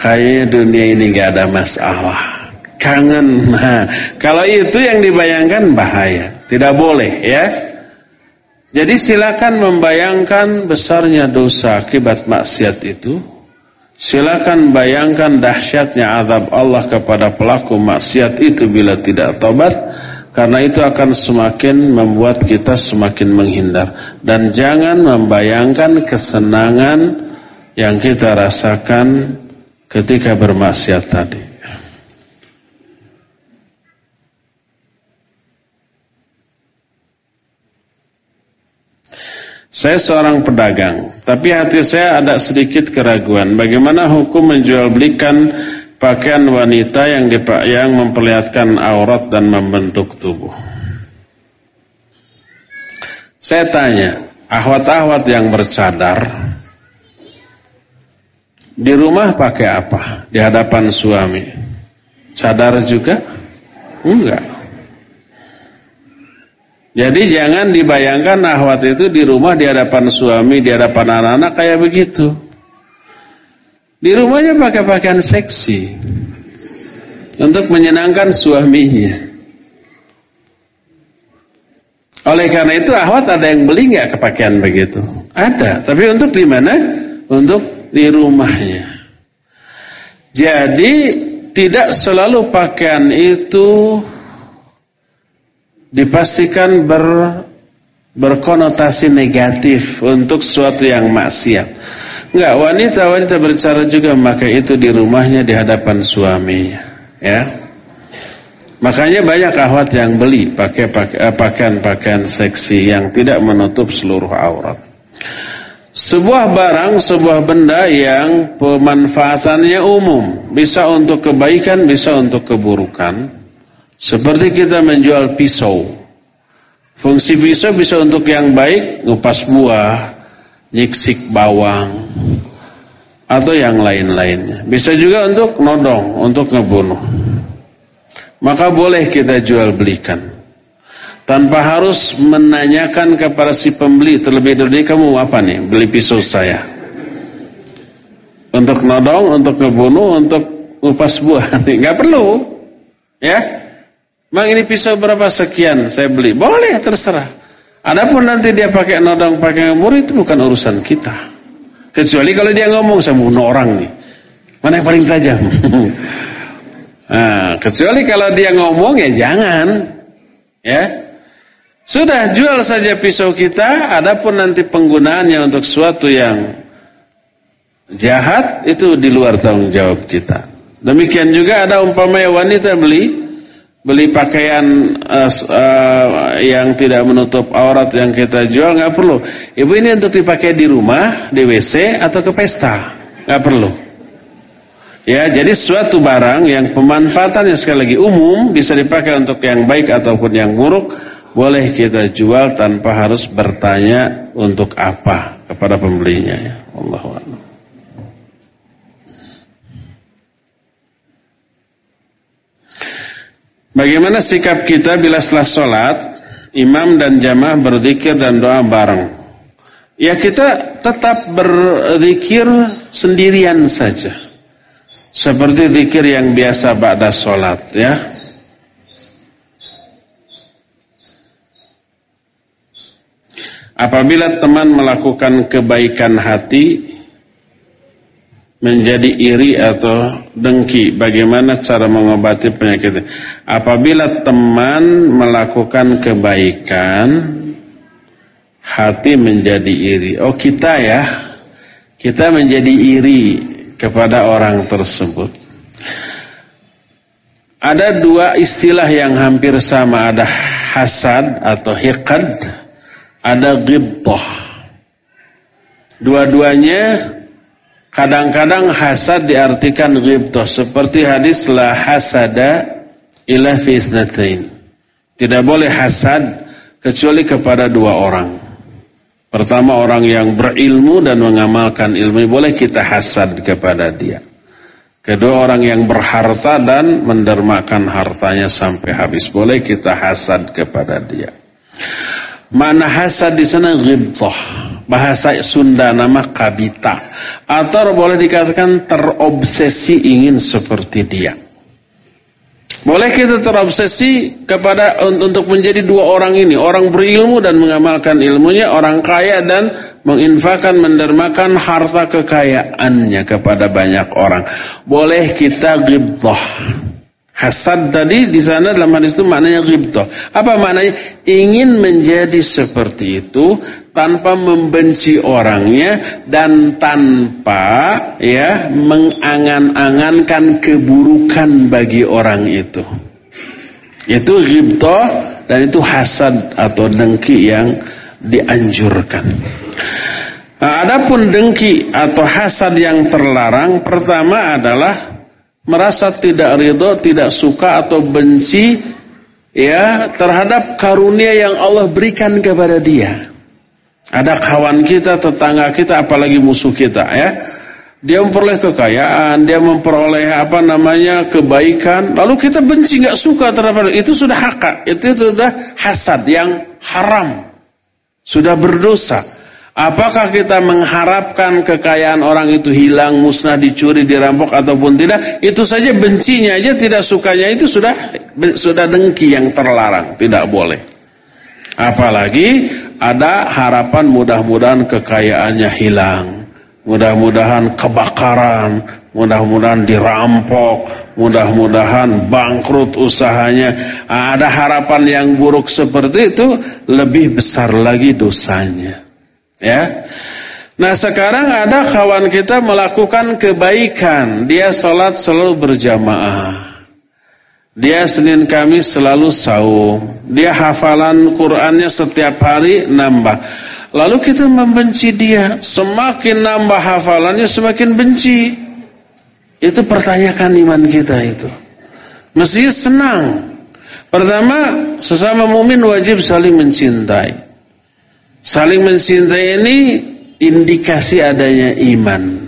Kayaknya dunia ini gak ada masalah. Kangen. <laughs> Nah, kalau itu yang dibayangkan bahaya. Tidak boleh ya. Jadi silakan membayangkan besarnya dosa akibat maksiat itu. Silakan bayangkan dahsyatnya azab Allah kepada pelaku maksiat itu bila tidak tobat. Karena itu akan semakin membuat kita semakin menghindar. Dan jangan membayangkan kesenangan yang kita rasakan ketika bermaksiat tadi. Saya seorang pedagang, tapi hati saya ada sedikit keraguan. Bagaimana hukum menjual belikan pakaian wanita yang yang memperlihatkan aurat dan membentuk tubuh? Saya tanya, ahwat-ahwat yang bercadar di rumah pakai apa? Di hadapan suami. Cadar juga? Enggak. Jadi jangan dibayangkan ahwat itu di rumah di hadapan suami, di hadapan anak-anak kayak begitu. Di rumahnya pakai pakaian seksi untuk menyenangkan suaminya. Oleh karena itu ahwat ada yang beli nggak kepakaian begitu? Ada, tapi untuk di mana? Untuk di rumahnya. Jadi tidak selalu pakaian itu dipastikan ber, berkonotasi negatif untuk sesuatu yang maksiat. Enggak, wanita-wanita bercara juga memakai itu di rumahnya di hadapan suaminya, ya. Makanya banyak ahwat yang beli pakai eh, pakaian-pakaian seksi yang tidak menutup seluruh aurat. Sebuah barang, sebuah benda yang pemanfaatannya umum, bisa untuk kebaikan, bisa untuk keburukan. Seperti kita menjual pisau. Fungsi pisau bisa untuk yang baik, ngupas buah, nyiksik bawang, atau yang lain-lainnya. Bisa juga untuk nodong, untuk ngebunuh. Maka boleh kita jual belikan. Tanpa harus menanyakan kepada si pembeli terlebih dahulu, kamu apa nih, beli pisau saya. Untuk nodong, untuk ngebunuh, untuk ngupas buah. <laughs> Nggak perlu. Ya. Bang ini pisau berapa sekian saya beli. Boleh terserah. Adapun nanti dia pakai nodong, pakai ngebur itu bukan urusan kita. Kecuali kalau dia ngomong saya bunuh orang nih. Mana yang paling tajam? nah, <laughs> kecuali kalau dia ngomong ya jangan. Ya. Sudah jual saja pisau kita, adapun nanti penggunaannya untuk sesuatu yang jahat itu di luar tanggung jawab kita. Demikian juga ada umpamanya wanita beli beli pakaian uh, uh, yang tidak menutup aurat yang kita jual nggak perlu. Ibu ini untuk dipakai di rumah, di WC atau ke pesta, nggak perlu. Ya, jadi suatu barang yang pemanfaatannya sekali lagi umum bisa dipakai untuk yang baik ataupun yang buruk, boleh kita jual tanpa harus bertanya untuk apa kepada pembelinya ya. Allahu Bagaimana sikap kita bila setelah sholat imam dan jamaah berzikir dan doa bareng? Ya kita tetap berzikir sendirian saja. Seperti zikir yang biasa ba'da sholat ya. Apabila teman melakukan kebaikan hati menjadi iri atau dengki. Bagaimana cara mengobati penyakit? Apabila teman melakukan kebaikan, hati menjadi iri. Oh kita ya, kita menjadi iri kepada orang tersebut. Ada dua istilah yang hampir sama, ada hasad atau hiqad, ada ghibtah. Dua-duanya Kadang-kadang hasad diartikan ghibtah seperti hadis la hasada ila fi Tidak boleh hasad kecuali kepada dua orang. Pertama orang yang berilmu dan mengamalkan ilmu boleh kita hasad kepada dia. Kedua orang yang berharta dan mendermakan hartanya sampai habis boleh kita hasad kepada dia. Mana hasad di sana ghibtah bahasa Sunda nama kabita atau boleh dikatakan terobsesi ingin seperti dia. Boleh kita terobsesi kepada untuk menjadi dua orang ini, orang berilmu dan mengamalkan ilmunya, orang kaya dan menginfakkan mendermakan harta kekayaannya kepada banyak orang. Boleh kita ghibtah Hasad tadi di sana dalam hadis itu maknanya ghibtah. Apa maknanya? Ingin menjadi seperti itu tanpa membenci orangnya dan tanpa ya mengangan-angankan keburukan bagi orang itu. Itu ghibtah dan itu hasad atau dengki yang dianjurkan. Nah, adapun dengki atau hasad yang terlarang pertama adalah merasa tidak ridho, tidak suka atau benci ya terhadap karunia yang Allah berikan kepada dia. Ada kawan kita, tetangga kita, apalagi musuh kita ya. Dia memperoleh kekayaan, dia memperoleh apa namanya kebaikan, lalu kita benci nggak suka terhadap itu sudah hak, itu sudah hasad yang haram, sudah berdosa. Apakah kita mengharapkan kekayaan orang itu hilang, musnah, dicuri, dirampok ataupun tidak? Itu saja bencinya aja, tidak sukanya itu sudah sudah dengki yang terlarang, tidak boleh. Apalagi ada harapan mudah-mudahan kekayaannya hilang, mudah-mudahan kebakaran, mudah-mudahan dirampok, mudah-mudahan bangkrut usahanya. Ada harapan yang buruk seperti itu lebih besar lagi dosanya. Ya. Nah sekarang ada kawan kita melakukan kebaikan. Dia sholat selalu berjamaah. Dia Senin Kamis selalu saum. Dia hafalan Qur'annya setiap hari nambah. Lalu kita membenci dia. Semakin nambah hafalannya semakin benci. Itu pertanyakan iman kita itu. Mestinya senang. Pertama, sesama mukmin wajib saling mencintai. Saling mencintai ini indikasi adanya iman.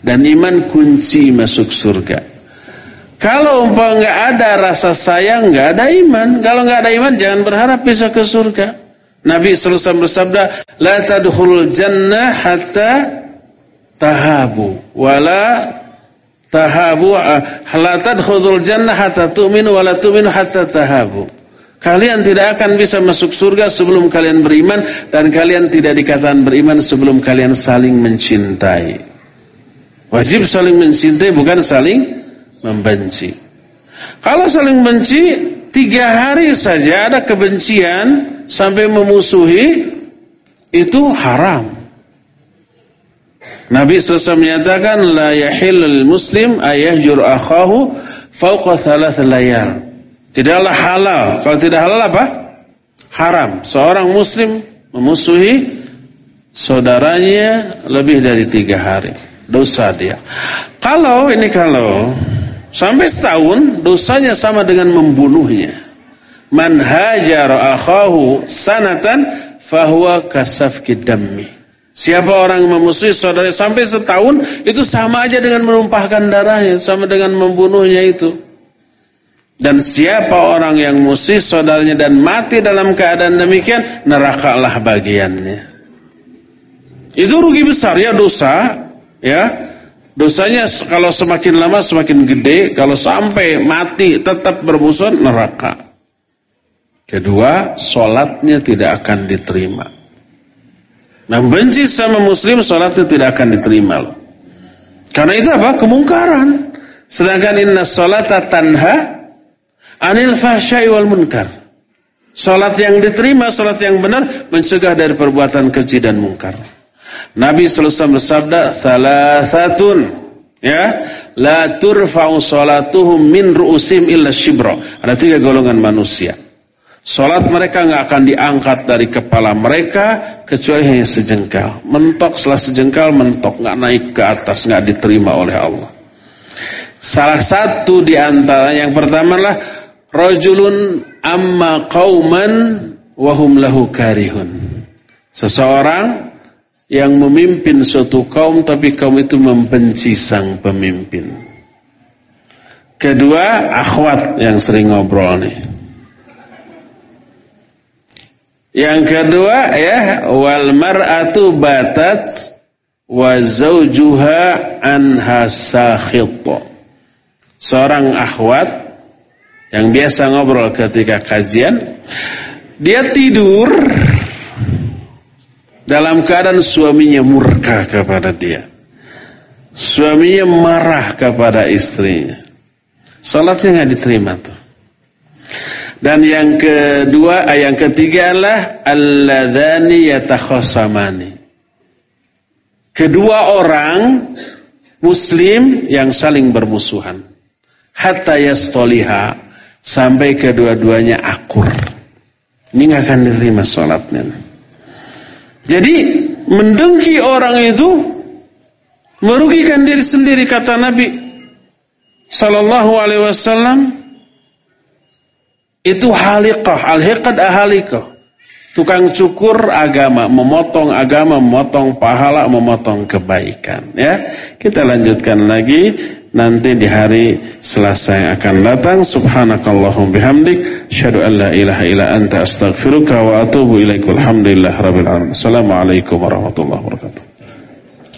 Dan iman kunci masuk surga. Kalau umpah nggak ada rasa sayang, nggak ada iman. Kalau nggak ada iman, jangan berharap bisa ke surga. Nabi SAW bersabda, La tadkhulul jannah hatta tahabu. Wala tahabu la tadkhulul jannah hatta tu'minu wa la tu'minu hatta tahabu. Kalian tidak akan bisa masuk surga sebelum kalian beriman dan kalian tidak dikatakan beriman sebelum kalian saling mencintai. Wajib saling mencintai bukan saling membenci. Kalau saling benci, tiga hari saja ada kebencian sampai memusuhi itu haram. Nabi SAW menyatakan la yahillul muslim ayahjur akhahu fauqa thalath layar. Tidaklah halal. Kalau tidak halal apa? Haram. Seorang muslim memusuhi saudaranya lebih dari tiga hari. Dosa dia. Kalau ini kalau sampai setahun dosanya sama dengan membunuhnya. Man hajar akhahu sanatan fahuwa kasafki dammi. Siapa orang memusuhi saudara sampai setahun itu sama aja dengan menumpahkan darahnya, sama dengan membunuhnya itu. Dan siapa orang yang musuh saudaranya dan mati dalam keadaan demikian, nerakalah bagiannya. Itu rugi besar ya dosa, ya. Dosanya kalau semakin lama semakin gede, kalau sampai mati tetap bermusuhan neraka. Kedua, solatnya tidak akan diterima. Membenci sama muslim sholatnya tidak akan diterima loh. Karena itu apa? Kemungkaran. Sedangkan inna sholata tanha anil fahsyai wal munkar. Sholat yang diterima, sholat yang benar mencegah dari perbuatan keji dan mungkar. Nabi SAW bersabda, Thalathatun, ya, la turfa'u sholatuhum min ru'usim illa shibra. Ada tiga golongan manusia. Salat mereka nggak akan diangkat dari kepala mereka kecuali hanya sejengkal. Mentok setelah sejengkal mentok nggak naik ke atas nggak diterima oleh Allah. Salah satu di antara yang pertama lah rajulun amma qauman wahum lahu karihun. Seseorang yang memimpin suatu kaum tapi kaum itu membenci sang pemimpin. Kedua, akhwat yang sering ngobrol nih. Yang kedua ya wal mar'atu batat wa zawjuha anha sakhit. Seorang akhwat yang biasa ngobrol ketika kajian dia tidur dalam keadaan suaminya murka kepada dia. Suaminya marah kepada istrinya. Salatnya nggak diterima tuh. Dan yang kedua, eh, yang ketiga adalah alladzani yatakhasamani. Kedua orang muslim yang saling bermusuhan. Hatta yastoliha sampai kedua-duanya akur. Ini nggak akan diterima sholatnya. Jadi mendengki orang itu merugikan diri sendiri kata Nabi sallallahu alaihi wasallam itu halikah, al-hiqad ahalikah. Tukang cukur agama, memotong agama, memotong pahala, memotong kebaikan. Ya, kita lanjutkan lagi nanti di hari Selasa yang akan datang. Subhanakallahum bihamdik, syadu an la ilaha illa anta astaghfiruka wa atubu ilaika. Alhamdulillah rabbil alamin. Assalamualaikum warahmatullahi wabarakatuh.